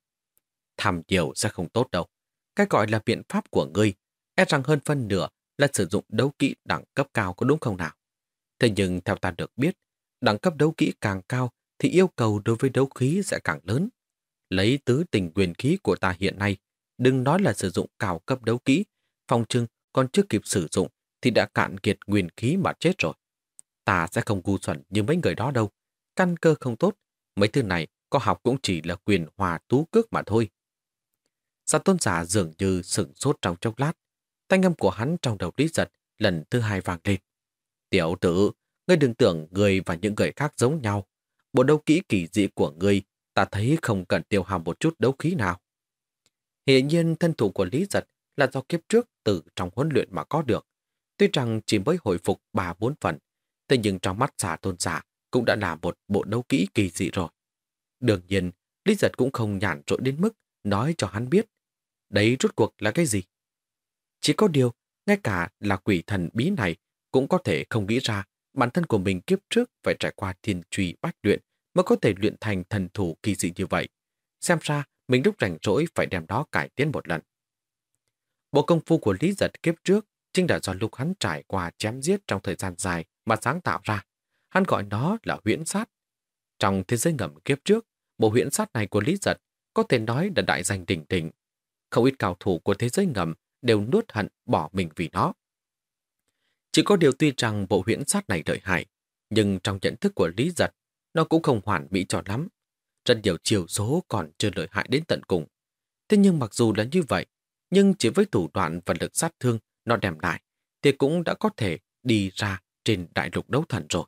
Tham nhiều sẽ không tốt đâu. Cái gọi là biện pháp của ngươi, e rằng hơn phân nửa là sử dụng đấu kỹ đẳng cấp cao có đúng không nào? Thế nhưng theo ta được biết, đẳng cấp đấu kỹ càng cao thì yêu cầu đối với đấu khí sẽ càng lớn. Lấy tứ tình quyền khí của ta hiện nay, đừng nói là sử dụng cao cấp đấu kỹ, phòng trưng còn chưa kịp sử dụng thì đã cạn kiệt nguyên khí mà chết rồi. Ta sẽ không ngu xuẩn như mấy người đó đâu. Căn cơ không tốt, mấy thứ này có học cũng chỉ là quyền hòa tú cước mà thôi. Sa tôn giả dường như sửng sốt trong chốc lát. Thanh âm của hắn trong đầu lý giật lần thứ hai vang lên. Tiểu tử, ngươi đừng tưởng người và những người khác giống nhau. Bộ đấu kỹ kỳ dị của ngươi ta thấy không cần tiêu hao một chút đấu khí nào. Hiện nhiên thân thủ của Lý Giật là do kiếp trước từ trong huấn luyện mà có được. Tuy rằng chỉ mới hồi phục ba bốn phần, thế nhưng trong mắt giả tôn giả cũng đã là một bộ đấu kỹ kỳ dị rồi. Đương nhiên, Lý Giật cũng không nhản trội đến mức nói cho hắn biết. Đấy rốt cuộc là cái gì? Chỉ có điều, ngay cả là quỷ thần bí này cũng có thể không nghĩ ra bản thân của mình kiếp trước phải trải qua thiên truy bách luyện mới có thể luyện thành thần thủ kỳ dị như vậy. Xem ra, mình lúc rảnh rỗi phải đem đó cải tiến một lần. Bộ công phu của Lý Giật kiếp trước chính là do lúc hắn trải qua chém giết trong thời gian dài mà sáng tạo ra. Hắn gọi nó là huyễn sát. Trong thế giới ngầm kiếp trước, bộ huyễn sát này của Lý Giật có thể nói là đại danh đỉnh đỉnh không ít cao thủ của thế giới ngầm đều nuốt hận bỏ mình vì nó. Chỉ có điều tuy rằng bộ huyễn sát này lợi hại, nhưng trong nhận thức của Lý Giật, nó cũng không hoàn mỹ cho lắm. Rất nhiều chiều số còn chưa lợi hại đến tận cùng. Thế nhưng mặc dù là như vậy, nhưng chỉ với thủ đoạn và lực sát thương nó đem lại, thì cũng đã có thể đi ra trên đại lục đấu thần rồi.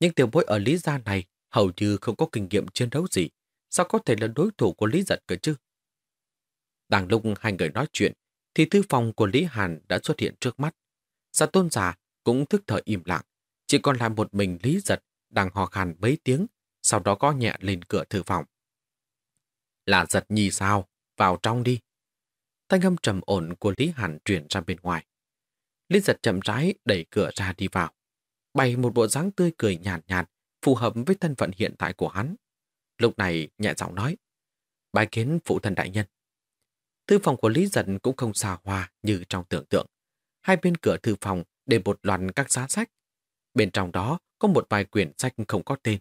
Nhưng tiểu bối ở Lý Gia này hầu như không có kinh nghiệm chiến đấu gì, sao có thể là đối thủ của Lý Giật cơ chứ? Đang lúc hai người nói chuyện, thì thư phòng của Lý Hàn đã xuất hiện trước mắt. Giả tôn giả cũng thức thời im lặng, chỉ còn lại một mình Lý Giật đang hò khàn mấy tiếng, sau đó có nhẹ lên cửa thư phòng. Là giật nhi sao? Vào trong đi. Thanh âm trầm ổn của Lý Hàn truyền ra bên ngoài. Lý giật chậm rãi đẩy cửa ra đi vào. Bày một bộ dáng tươi cười nhàn nhạt, nhạt, phù hợp với thân phận hiện tại của hắn. Lúc này nhẹ giọng nói, bài kiến phụ thân đại nhân. Thư phòng của Lý Giật cũng không xa hoa như trong tưởng tượng. Hai bên cửa thư phòng để một loạt các giá sách. Bên trong đó có một vài quyển sách không có tên.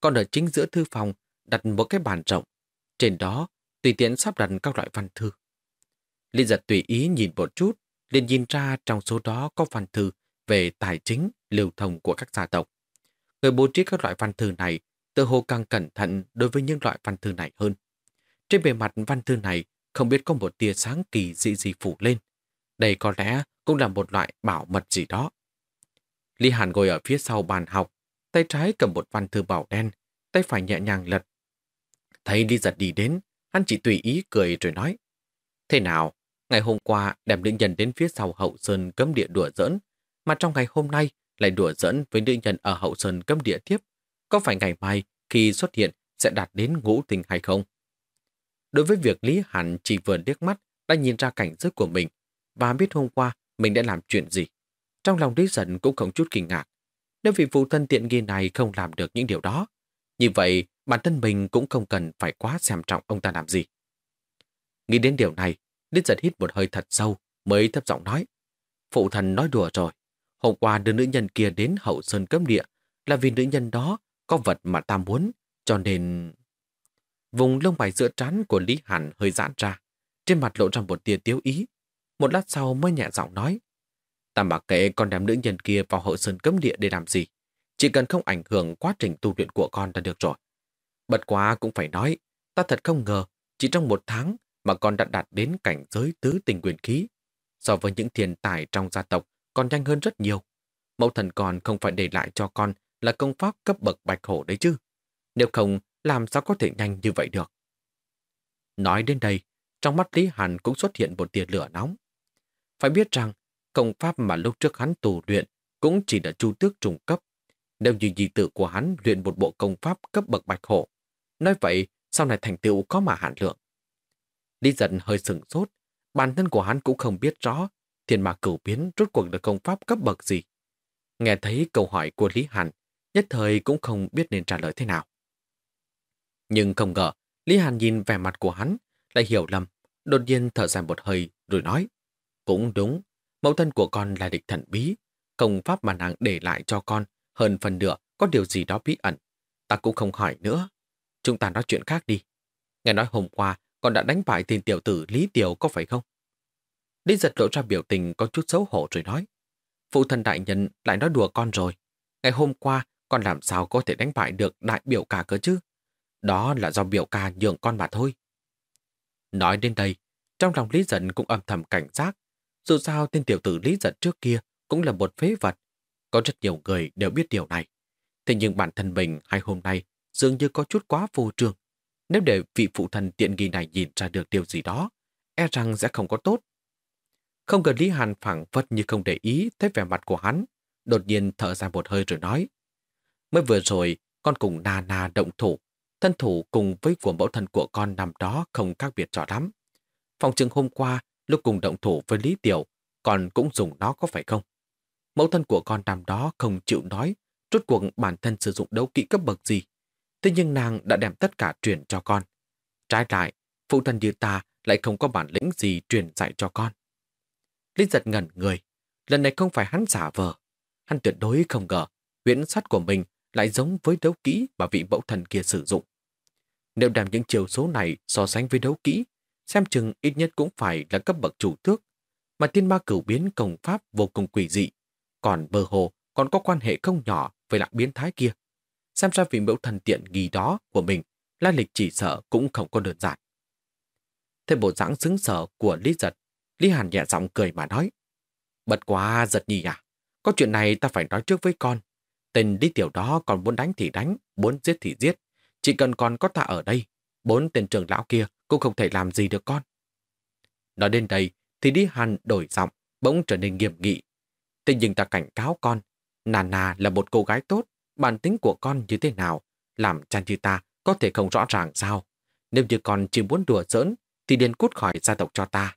Còn ở chính giữa thư phòng đặt một cái bàn rộng. Trên đó tùy tiện sắp đặt các loại văn thư. Lý giật tùy ý nhìn một chút, liền nhìn ra trong số đó có văn thư về tài chính, lưu thông của các gia tộc. Người bố trí các loại văn thư này tự hồ càng cẩn thận đối với những loại văn thư này hơn. Trên bề mặt văn thư này không biết có một tia sáng kỳ dị gì phủ lên. Đây có lẽ cũng là một loại bảo mật gì đó. Lý Hàn ngồi ở phía sau bàn học, tay trái cầm một văn thư bảo đen, tay phải nhẹ nhàng lật. Thấy Lý Giật đi đến, hắn chỉ tùy ý cười rồi nói. Thế nào, ngày hôm qua đem nữ nhân đến phía sau hậu sơn cấm địa đùa giỡn, mà trong ngày hôm nay lại đùa giỡn với nữ nhân ở hậu sơn cấm địa tiếp. Có phải ngày mai khi xuất hiện sẽ đạt đến ngũ tình hay không? Đối với việc Lý Hàn chỉ vừa liếc mắt đã nhìn ra cảnh giới của mình và biết hôm qua mình đã làm chuyện gì. Trong lòng Lý Dân cũng không chút kinh ngạc. Nếu vị phụ thân tiện nghi này không làm được những điều đó, như vậy bản thân mình cũng không cần phải quá xem trọng ông ta làm gì. Nghĩ đến điều này, Lý Dân hít một hơi thật sâu mới thấp giọng nói. Phụ thần nói đùa rồi. Hôm qua đưa nữ nhân kia đến hậu sơn cấm địa là vì nữ nhân đó có vật mà ta muốn, cho nên... Vùng lông mày giữa trán của Lý Hàn hơi giãn ra, trên mặt lộ ra một tia tiếu ý. Một lát sau mới nhẹ giọng nói, ta mặc kệ con đem nữ nhân kia vào hậu sơn cấm địa để làm gì. Chỉ cần không ảnh hưởng quá trình tu luyện của con là được rồi. Bật quá cũng phải nói, ta thật không ngờ, chỉ trong một tháng mà con đã đạt đến cảnh giới tứ tình quyền khí. So với những thiên tài trong gia tộc còn nhanh hơn rất nhiều. Mẫu thần còn không phải để lại cho con là công pháp cấp bậc bạch hổ đấy chứ. Nếu không, làm sao có thể nhanh như vậy được? Nói đến đây, trong mắt Lý Hàn cũng xuất hiện một tia lửa nóng. Phải biết rằng, công pháp mà lúc trước hắn tù luyện cũng chỉ là chu tước trùng cấp. Nếu như dị tử của hắn luyện một bộ công pháp cấp bậc bạch hổ, nói vậy sau này thành tựu có mà hạn lượng. Lý giận hơi sừng sốt, bản thân của hắn cũng không biết rõ thiên mà cửu biến rốt cuộc là công pháp cấp bậc gì. Nghe thấy câu hỏi của Lý Hàn, nhất thời cũng không biết nên trả lời thế nào. Nhưng không ngờ, Lý Hàn nhìn vẻ mặt của hắn, lại hiểu lầm, đột nhiên thở dài một hơi rồi nói. Cũng đúng, mẫu thân của con là địch thần bí, công pháp mà nàng để lại cho con, hơn phần nửa có điều gì đó bí ẩn. Ta cũng không hỏi nữa. Chúng ta nói chuyện khác đi. Nghe nói hôm qua con đã đánh bại tên tiểu tử Lý Tiểu có phải không? Lý giật lộ ra biểu tình có chút xấu hổ rồi nói. Phụ thân đại nhân lại nói đùa con rồi. Ngày hôm qua con làm sao có thể đánh bại được đại biểu cả cơ chứ? Đó là do biểu ca nhường con mà thôi. Nói đến đây, trong lòng Lý Giật cũng âm thầm cảnh giác. Dù sao tên tiểu tử Lý Giật trước kia cũng là một phế vật. Có rất nhiều người đều biết điều này. Thế nhưng bản thân mình hay hôm nay dường như có chút quá vô trương. Nếu để vị phụ thần tiện nghi này nhìn ra được điều gì đó, e rằng sẽ không có tốt. Không cần Lý Hàn phẳng phất như không để ý thấy vẻ mặt của hắn, đột nhiên thở ra một hơi rồi nói. Mới vừa rồi, con cùng Na Na động thủ, thân thủ cùng với của mẫu thân của con năm đó không khác biệt rõ lắm. Phòng trường hôm qua, lúc cùng động thủ với Lý Tiểu, con cũng dùng nó có phải không? Mẫu thân của con năm đó không chịu nói, rốt cuộc bản thân sử dụng đấu kỹ cấp bậc gì. Thế nhưng nàng đã đem tất cả truyền cho con. Trái lại, phụ thân như ta lại không có bản lĩnh gì truyền dạy cho con. Lý giật ngẩn người. Lần này không phải hắn giả vờ. Hắn tuyệt đối không ngờ huyễn sắt của mình lại giống với đấu kỹ mà vị mẫu thần kia sử dụng. Nếu đem những chiều số này so sánh với đấu kỹ, xem chừng ít nhất cũng phải là cấp bậc chủ tước, mà thiên ma cửu biến công pháp vô cùng quỷ dị, còn bờ hồ còn có quan hệ không nhỏ với lạc biến thái kia. Xem ra vị mẫu thần tiện nghi đó của mình, la lịch chỉ sợ cũng không có đơn giản. Thế bộ dáng xứng sở của Lý Giật, Lý Hàn nhẹ giọng cười mà nói. Bật quá giật nhì à, có chuyện này ta phải nói trước với con. Tên đi Tiểu đó còn muốn đánh thì đánh, muốn giết thì giết. Chỉ cần còn có ta ở đây, bốn tên trưởng lão kia cũng không thể làm gì được con. Nói đến đây thì đi Hàn đổi giọng, bỗng trở nên nghiêm nghị. Thế nhưng ta cảnh cáo con, nà nà là một cô gái tốt, bản tính của con như thế nào, làm chan như ta có thể không rõ ràng sao. Nếu như con chỉ muốn đùa giỡn, thì điên cút khỏi gia tộc cho ta.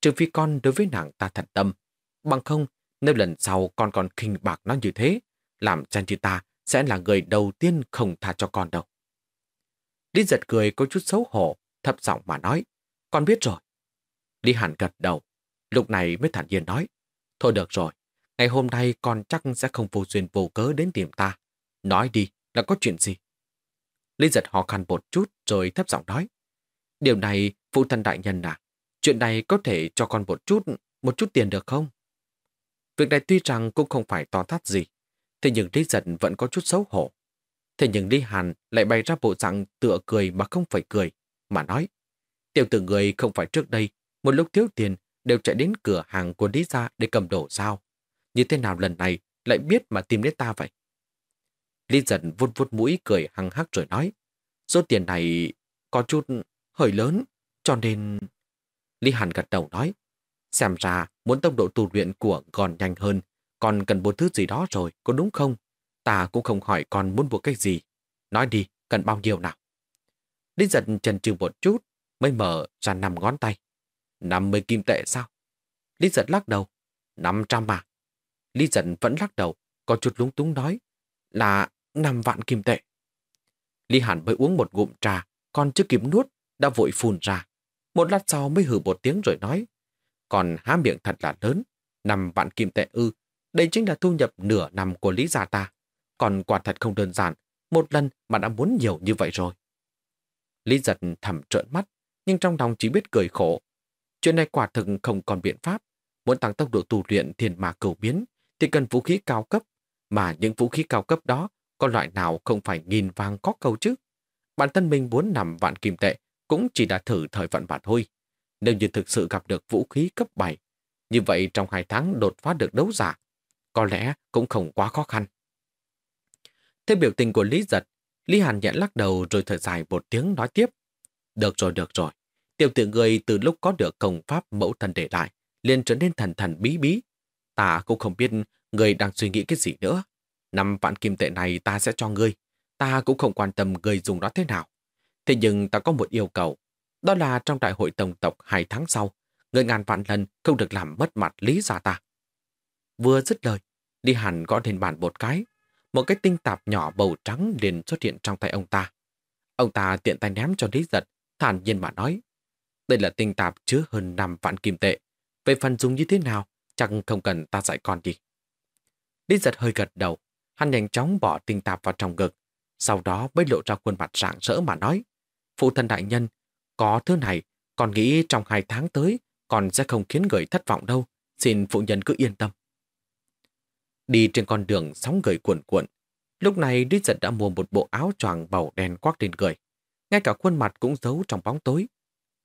Trừ phi con đối với nàng ta thật tâm. Bằng không, nếu lần sau con còn khinh bạc nó như thế, làm chan ta sẽ là người đầu tiên không tha cho con đâu. Lý giật cười có chút xấu hổ, thấp giọng mà nói, con biết rồi. Lý Hàn gật đầu, lúc này mới thản nhiên nói, thôi được rồi, ngày hôm nay con chắc sẽ không vô duyên vô cớ đến tìm ta. Nói đi, là có chuyện gì? Lý giật họ khăn một chút rồi thấp giọng nói, điều này, phụ thân đại nhân à, chuyện này có thể cho con một chút, một chút tiền được không? Việc này tuy rằng cũng không phải to tát gì, thế nhưng Lý giật vẫn có chút xấu hổ. Thế nhưng Lý Hàn lại bày ra bộ dạng tựa cười mà không phải cười, mà nói, tiểu tử người không phải trước đây, một lúc thiếu tiền đều chạy đến cửa hàng của Lý gia để cầm đồ sao. Như thế nào lần này lại biết mà tìm đến ta vậy? Lý Giật vuốt vuốt mũi cười hăng hắc rồi nói, số tiền này có chút hơi lớn, cho nên... Lý Hàn gật đầu nói, xem ra muốn tốc độ tu luyện của còn nhanh hơn, còn cần một thứ gì đó rồi, có đúng không? Ta cũng không hỏi con muốn mua cái gì. Nói đi, cần bao nhiêu nào? Lý giật chần chừ một chút, mới mở ra năm ngón tay. 50 kim tệ sao? Lý giật lắc đầu. 500 mà Lý giật vẫn lắc đầu, có chút lúng túng nói là 5 vạn kim tệ. Lý Hàn mới uống một ngụm trà, còn chưa kịp nuốt, đã vội phun ra. Một lát sau mới hử một tiếng rồi nói. Còn há miệng thật là lớn, 5 vạn kim tệ ư. Đây chính là thu nhập nửa năm của Lý gia ta. Còn quả thật không đơn giản, một lần mà đã muốn nhiều như vậy rồi. Lý giật thầm trợn mắt, nhưng trong lòng chỉ biết cười khổ. Chuyện này quả thực không còn biện pháp. Muốn tăng tốc độ tu luyện thiền mà cầu biến thì cần vũ khí cao cấp. Mà những vũ khí cao cấp đó có loại nào không phải nghìn vàng có cầu chứ? Bản thân mình muốn nằm vạn kim tệ cũng chỉ đã thử thời vận mà thôi. Nếu như thực sự gặp được vũ khí cấp 7, như vậy trong hai tháng đột phá được đấu giả, có lẽ cũng không quá khó khăn. Thế biểu tình của Lý Giật, Lý Hàn nhẹ lắc đầu rồi thở dài một tiếng nói tiếp. Được rồi, được rồi. Tiểu tử người từ lúc có được công pháp mẫu thần để lại, liền trở nên thần thần bí bí. Ta cũng không biết người đang suy nghĩ cái gì nữa. Năm vạn kim tệ này ta sẽ cho ngươi. Ta cũng không quan tâm người dùng nó thế nào. Thế nhưng ta có một yêu cầu. Đó là trong đại hội tổng tộc hai tháng sau, người ngàn vạn lần không được làm mất mặt lý gia ta. Vừa dứt lời, đi hẳn gõ lên bàn một cái, một cái tinh tạp nhỏ bầu trắng liền xuất hiện trong tay ông ta. Ông ta tiện tay ném cho Lý Giật, thản nhiên mà nói. Đây là tinh tạp chứa hơn 5 vạn kim tệ. Về phần dùng như thế nào, chắc không cần ta dạy con đi. Lý Giật hơi gật đầu, hắn nhanh chóng bỏ tinh tạp vào trong ngực. Sau đó mới lộ ra khuôn mặt rạng rỡ mà nói. Phụ thân đại nhân, có thứ này, còn nghĩ trong hai tháng tới, còn sẽ không khiến người thất vọng đâu. Xin phụ nhân cứ yên tâm. Đi trên con đường sóng người cuộn cuộn. Lúc này Lý Giật đã mua một bộ áo choàng màu đen quắc lên người. Ngay cả khuôn mặt cũng giấu trong bóng tối.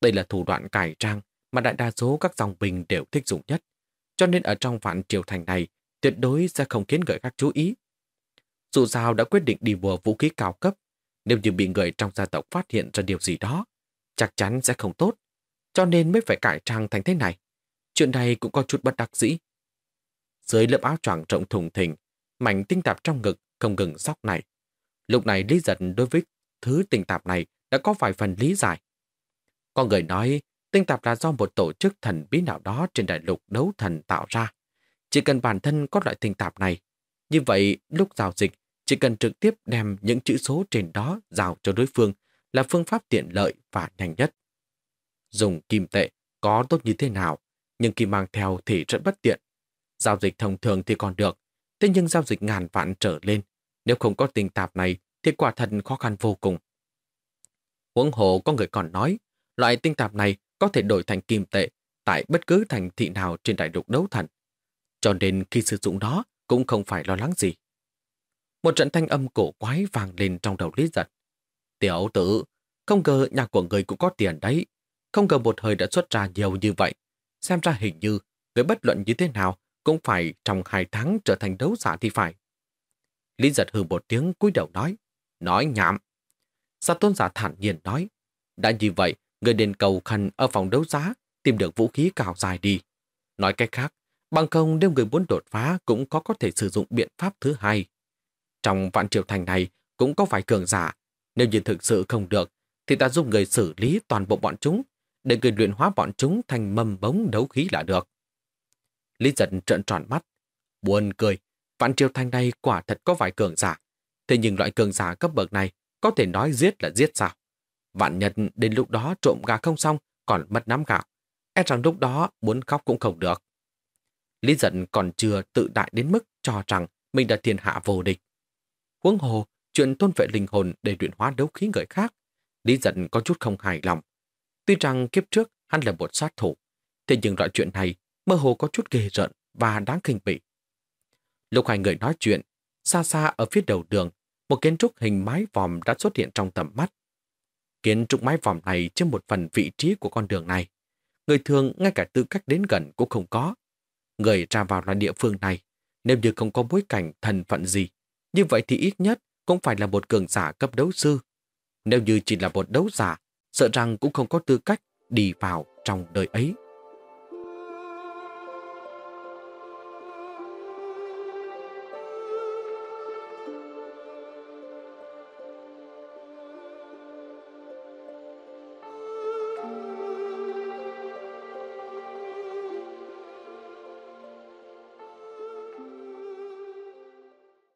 Đây là thủ đoạn cải trang mà đại đa số các dòng bình đều thích dùng nhất. Cho nên ở trong vạn triều thành này, tuyệt đối sẽ không khiến người khác chú ý. Dù sao đã quyết định đi mua vũ khí cao cấp, nếu như bị người trong gia tộc phát hiện ra điều gì đó, chắc chắn sẽ không tốt. Cho nên mới phải cải trang thành thế này. Chuyện này cũng có chút bất đắc dĩ. Dưới lớp áo choàng rộng thùng thình, mảnh tinh tạp trong ngực không ngừng sóc này. Lúc này Lý Giật đối với thứ tinh tạp này đã có vài phần lý giải. Có người nói tinh tạp là do một tổ chức thần bí nào đó trên đại lục đấu thần tạo ra. Chỉ cần bản thân có loại tinh tạp này, như vậy lúc giao dịch chỉ cần trực tiếp đem những chữ số trên đó giao cho đối phương là phương pháp tiện lợi và nhanh nhất. Dùng kim tệ có tốt như thế nào, nhưng khi mang theo thì rất bất tiện. Giao dịch thông thường thì còn được, thế nhưng giao dịch ngàn vạn trở lên, nếu không có tình tạp này thì quả thật khó khăn vô cùng. Huống hồ có người còn nói, loại tinh tạp này có thể đổi thành kim tệ tại bất cứ thành thị nào trên đại lục đấu thần. Cho nên khi sử dụng nó cũng không phải lo lắng gì. Một trận thanh âm cổ quái vang lên trong đầu Lý Giật. Tiểu tử, không ngờ nhà của người cũng có tiền đấy. Không ngờ một hơi đã xuất ra nhiều như vậy. Xem ra hình như, người bất luận như thế nào cũng phải trong hai tháng trở thành đấu giả thì phải. Lý giật hừ một tiếng cúi đầu nói. Nói nhảm. Sa tôn giả thản nhiên nói. Đã như vậy, người đến cầu khăn ở phòng đấu giá tìm được vũ khí cào dài đi. Nói cách khác, bằng không nếu người muốn đột phá cũng có có thể sử dụng biện pháp thứ hai. Trong vạn triều thành này cũng có vài cường giả. Nếu như thực sự không được, thì ta giúp người xử lý toàn bộ bọn chúng, để người luyện hóa bọn chúng thành mầm bống đấu khí là được. Lý giật trợn tròn mắt. Buồn cười, vạn triều Thanh này quả thật có vài cường giả. Thế nhưng loại cường giả cấp bậc này có thể nói giết là giết sao? Vạn nhật đến lúc đó trộm gà không xong, còn mất nắm gạo. E rằng lúc đó muốn khóc cũng không được. Lý giận còn chưa tự đại đến mức cho rằng mình đã thiên hạ vô địch. Huống hồ, chuyện tôn vệ linh hồn để luyện hóa đấu khí người khác, Lý giận có chút không hài lòng. Tuy rằng kiếp trước hắn là một sát thủ, thế nhưng loại chuyện này mơ hồ có chút ghê rợn và đáng kinh bỉ. Lúc hai người nói chuyện, xa xa ở phía đầu đường, một kiến trúc hình mái vòm đã xuất hiện trong tầm mắt. Kiến trúc mái vòm này trên một phần vị trí của con đường này. Người thường ngay cả tư cách đến gần cũng không có. Người ra vào loại địa phương này, nếu như không có bối cảnh thần phận gì, như vậy thì ít nhất cũng phải là một cường giả cấp đấu sư. Nếu như chỉ là một đấu giả, sợ rằng cũng không có tư cách đi vào trong đời ấy.